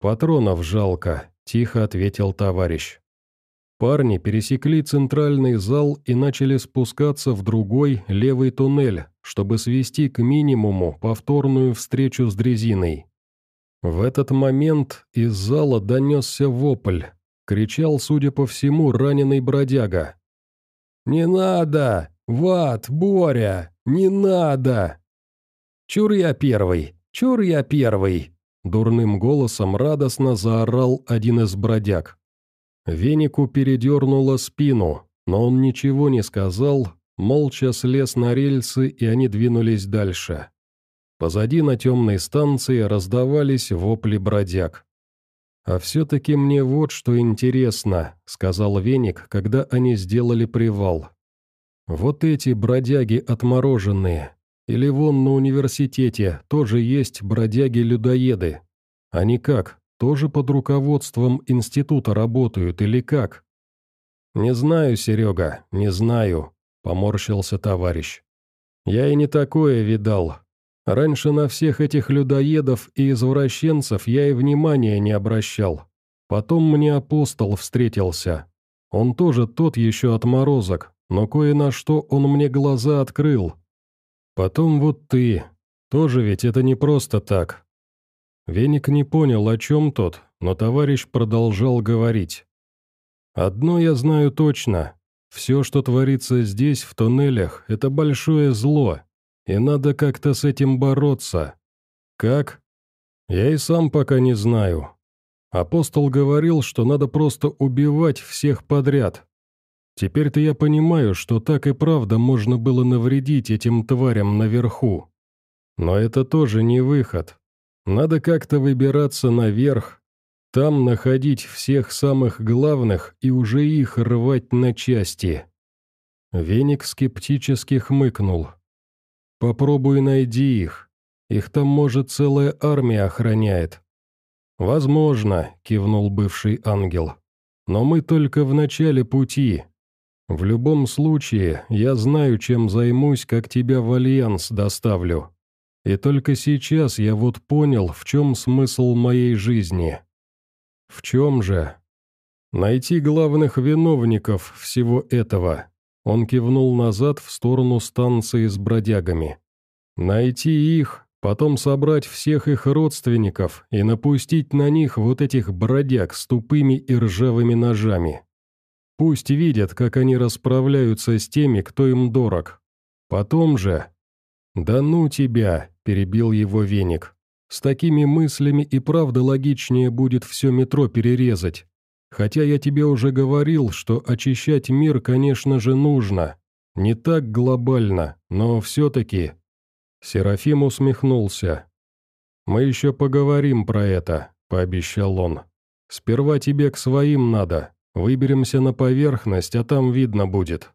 «Патронов жалко», — тихо ответил товарищ. Парни пересекли центральный зал и начали спускаться в другой, левый туннель, чтобы свести к минимуму повторную встречу с дрезиной. В этот момент из зала донесся вопль, кричал, судя по всему, раненый бродяга. «Не надо! Ват, Боря! Не надо!» «Чур я первый! Чур я первый!» Дурным голосом радостно заорал один из бродяг. Венику передернуло спину, но он ничего не сказал, молча слез на рельсы, и они двинулись дальше. Позади на темной станции раздавались вопли бродяг. «А все-таки мне вот что интересно», — сказал Веник, когда они сделали привал. «Вот эти бродяги отмороженные. Или вон на университете тоже есть бродяги-людоеды. Они как, тоже под руководством института работают или как?» «Не знаю, Серега, не знаю», — поморщился товарищ. «Я и не такое видал, Раньше на всех этих людоедов и извращенцев я и внимания не обращал. Потом мне апостол встретился. Он тоже тот еще отморозок, но кое на что он мне глаза открыл. Потом вот ты. Тоже ведь это не просто так. Веник не понял, о чем тот, но товарищ продолжал говорить. «Одно я знаю точно. Все, что творится здесь, в туннелях, это большое зло, и надо как-то с этим бороться. Как? Я и сам пока не знаю. Апостол говорил, что надо просто убивать всех подряд. Теперь-то я понимаю, что так и правда можно было навредить этим тварям наверху. Но это тоже не выход. Надо как-то выбираться наверх, там находить всех самых главных и уже их рвать на части. Веник скептически хмыкнул. Попробуй найди их. Их там, может, целая армия охраняет». «Возможно», — кивнул бывший ангел. «Но мы только в начале пути. В любом случае, я знаю, чем займусь, как тебя в Альянс доставлю. И только сейчас я вот понял, в чем смысл моей жизни». «В чем же?» «Найти главных виновников всего этого», он кивнул назад в сторону станции с бродягами. «Найти их, потом собрать всех их родственников и напустить на них вот этих бродяг с тупыми и ржавыми ножами. Пусть видят, как они расправляются с теми, кто им дорог. Потом же...» «Да ну тебя!» – перебил его веник. «С такими мыслями и правда логичнее будет все метро перерезать. Хотя я тебе уже говорил, что очищать мир, конечно же, нужно. Не так глобально, но все-таки...» Серафим усмехнулся. «Мы еще поговорим про это», — пообещал он. «Сперва тебе к своим надо. Выберемся на поверхность, а там видно будет».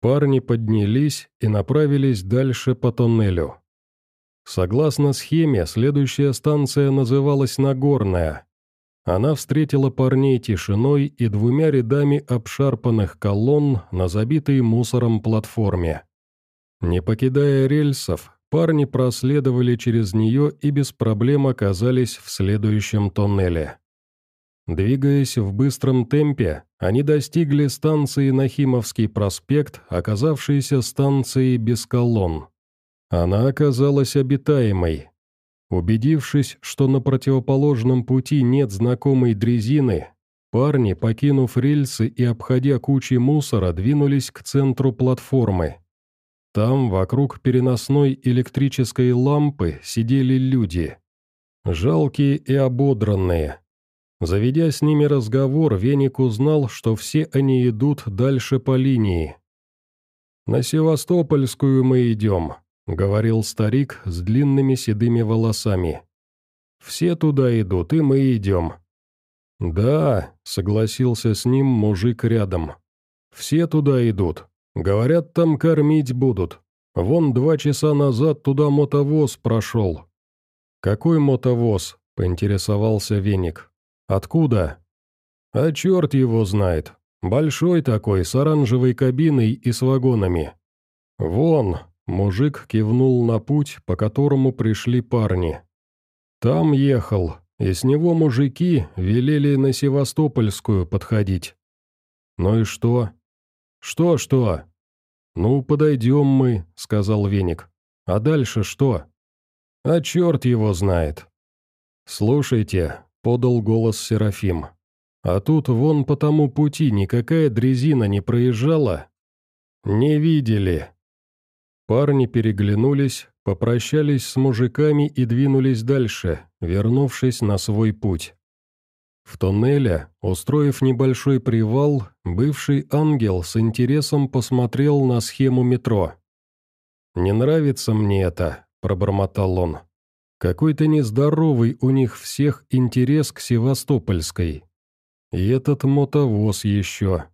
Парни поднялись и направились дальше по тоннелю. Согласно схеме, следующая станция называлась Нагорная, она встретила парней тишиной и двумя рядами обшарпанных колонн на забитой мусором платформе. Не покидая рельсов, парни проследовали через нее и без проблем оказались в следующем тоннеле. Двигаясь в быстром темпе, они достигли станции Нахимовский проспект, оказавшейся станцией без колонн. Она оказалась обитаемой, Убедившись, что на противоположном пути нет знакомой дрезины, парни, покинув рельсы и обходя кучи мусора, двинулись к центру платформы. Там, вокруг переносной электрической лампы, сидели люди. Жалкие и ободранные. Заведя с ними разговор, Веник узнал, что все они идут дальше по линии. «На Севастопольскую мы идем», — говорил старик с длинными седыми волосами. «Все туда идут, и мы идем». «Да», — согласился с ним мужик рядом. «Все туда идут. Говорят, там кормить будут. Вон два часа назад туда мотовоз прошел». «Какой мотовоз?» — поинтересовался Веник. «Откуда?» «А черт его знает. Большой такой, с оранжевой кабиной и с вагонами. Вон, мужик кивнул на путь, по которому пришли парни. Там ехал, и с него мужики велели на Севастопольскую подходить. Ну и что? Что-что? Ну, подойдем мы, сказал Веник. А дальше что? А черт его знает. Слушайте, подал голос Серафим. А тут вон по тому пути никакая дрезина не проезжала. Не видели. Парни переглянулись, попрощались с мужиками и двинулись дальше, вернувшись на свой путь. В тоннеле, устроив небольшой привал, бывший ангел с интересом посмотрел на схему метро. «Не нравится мне это», — пробормотал он. «Какой-то нездоровый у них всех интерес к Севастопольской. И этот мотовоз еще.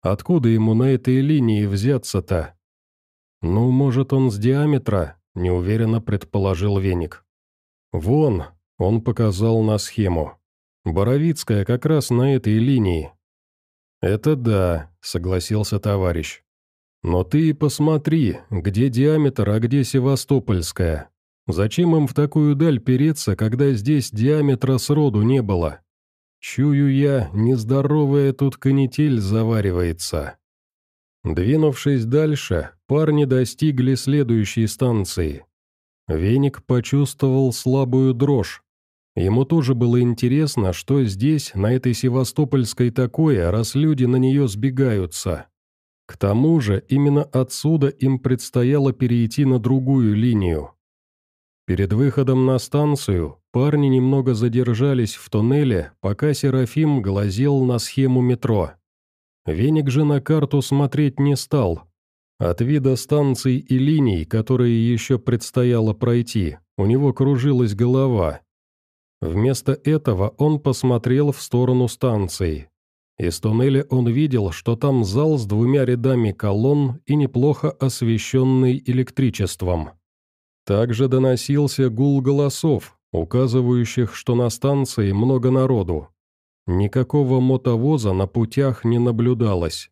Откуда ему на этой линии взяться-то? Ну, может, он с диаметра, неуверенно предположил Веник. Вон, он показал на схему. Боровицкая как раз на этой линии. Это да, согласился товарищ. Но ты и посмотри, где диаметр, а где Севастопольская. Зачем им в такую даль переться, когда здесь диаметра сроду не было? Чую я, нездоровая тут канитель заваривается. Двинувшись дальше, парни достигли следующей станции. Веник почувствовал слабую дрожь. Ему тоже было интересно, что здесь, на этой Севастопольской такое, раз люди на нее сбегаются. К тому же, именно отсюда им предстояло перейти на другую линию. Перед выходом на станцию парни немного задержались в туннеле, пока Серафим глазел на схему метро. Веник же на карту смотреть не стал. От вида станций и линий, которые еще предстояло пройти, у него кружилась голова. Вместо этого он посмотрел в сторону станции. Из туннеля он видел, что там зал с двумя рядами колонн и неплохо освещенный электричеством. Также доносился гул голосов, указывающих, что на станции много народу. Никакого мотовоза на путях не наблюдалось.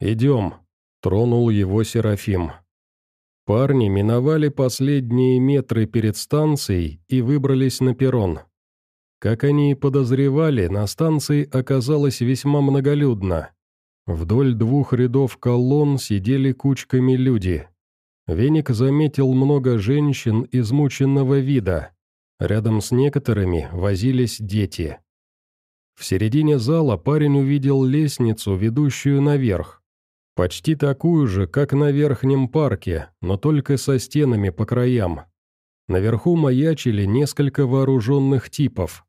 «Идем», — тронул его Серафим. Парни миновали последние метры перед станцией и выбрались на перрон. Как они и подозревали, на станции оказалось весьма многолюдно. Вдоль двух рядов колонн сидели кучками люди. Веник заметил много женщин измученного вида. Рядом с некоторыми возились дети. В середине зала парень увидел лестницу, ведущую наверх. Почти такую же, как на верхнем парке, но только со стенами по краям. Наверху маячили несколько вооруженных типов.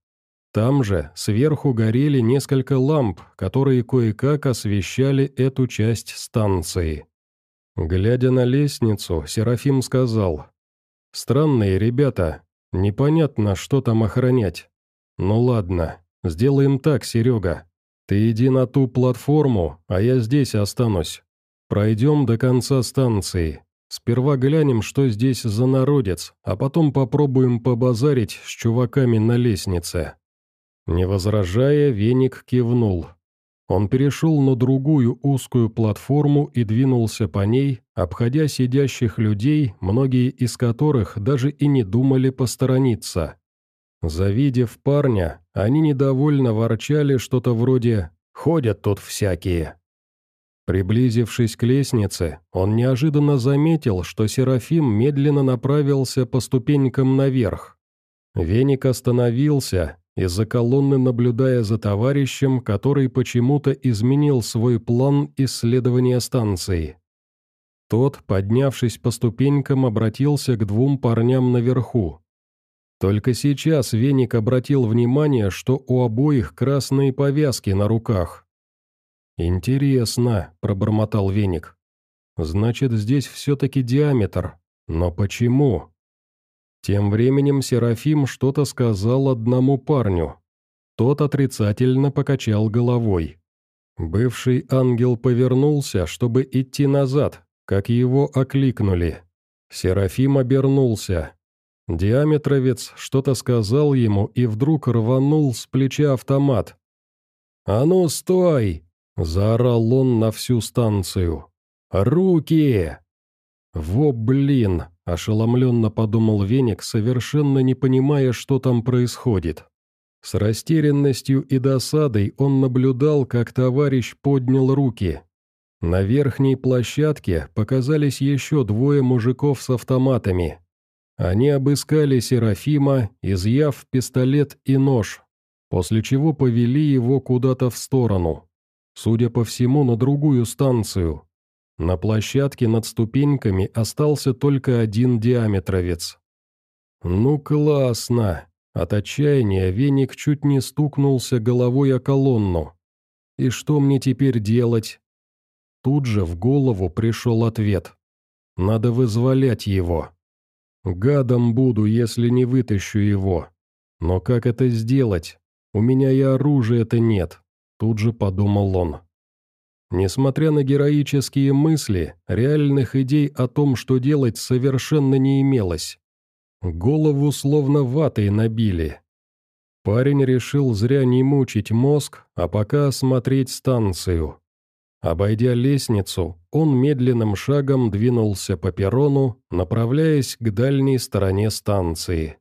Там же сверху горели несколько ламп, которые кое-как освещали эту часть станции. Глядя на лестницу, Серафим сказал, «Странные ребята, непонятно, что там охранять. Ну ладно, сделаем так, Серега. Ты иди на ту платформу, а я здесь останусь. Пройдем до конца станции. Сперва глянем, что здесь за народец, а потом попробуем побазарить с чуваками на лестнице». Не возражая, веник кивнул. Он перешел на другую узкую платформу и двинулся по ней, обходя сидящих людей, многие из которых даже и не думали посторониться. Завидев парня, они недовольно ворчали что-то вроде «ходят тут всякие». Приблизившись к лестнице, он неожиданно заметил, что Серафим медленно направился по ступенькам наверх. Веник остановился из-за колонны наблюдая за товарищем, который почему-то изменил свой план исследования станции. Тот, поднявшись по ступенькам, обратился к двум парням наверху. Только сейчас Веник обратил внимание, что у обоих красные повязки на руках. «Интересно», — пробормотал Веник. «Значит, здесь все-таки диаметр. Но почему?» Тем временем Серафим что-то сказал одному парню. Тот отрицательно покачал головой. Бывший ангел повернулся, чтобы идти назад, как его окликнули. Серафим обернулся. Диаметровец что-то сказал ему и вдруг рванул с плеча автомат. «А ну, стой!» – заорал он на всю станцию. «Руки!» «Во блин!» – ошеломленно подумал Веник, совершенно не понимая, что там происходит. С растерянностью и досадой он наблюдал, как товарищ поднял руки. На верхней площадке показались еще двое мужиков с автоматами. Они обыскали Серафима, изъяв пистолет и нож, после чего повели его куда-то в сторону. Судя по всему, на другую станцию. На площадке над ступеньками остался только один диаметровец. «Ну классно!» От отчаяния веник чуть не стукнулся головой о колонну. «И что мне теперь делать?» Тут же в голову пришел ответ. «Надо вызволять его». Гадом буду, если не вытащу его. Но как это сделать? У меня и оружия-то нет, тут же подумал он. Несмотря на героические мысли, реальных идей о том, что делать, совершенно не имелось. Голову словно ватой набили. Парень решил зря не мучить мозг, а пока осмотреть станцию. Обойдя лестницу, он медленным шагом двинулся по перрону, направляясь к дальней стороне станции.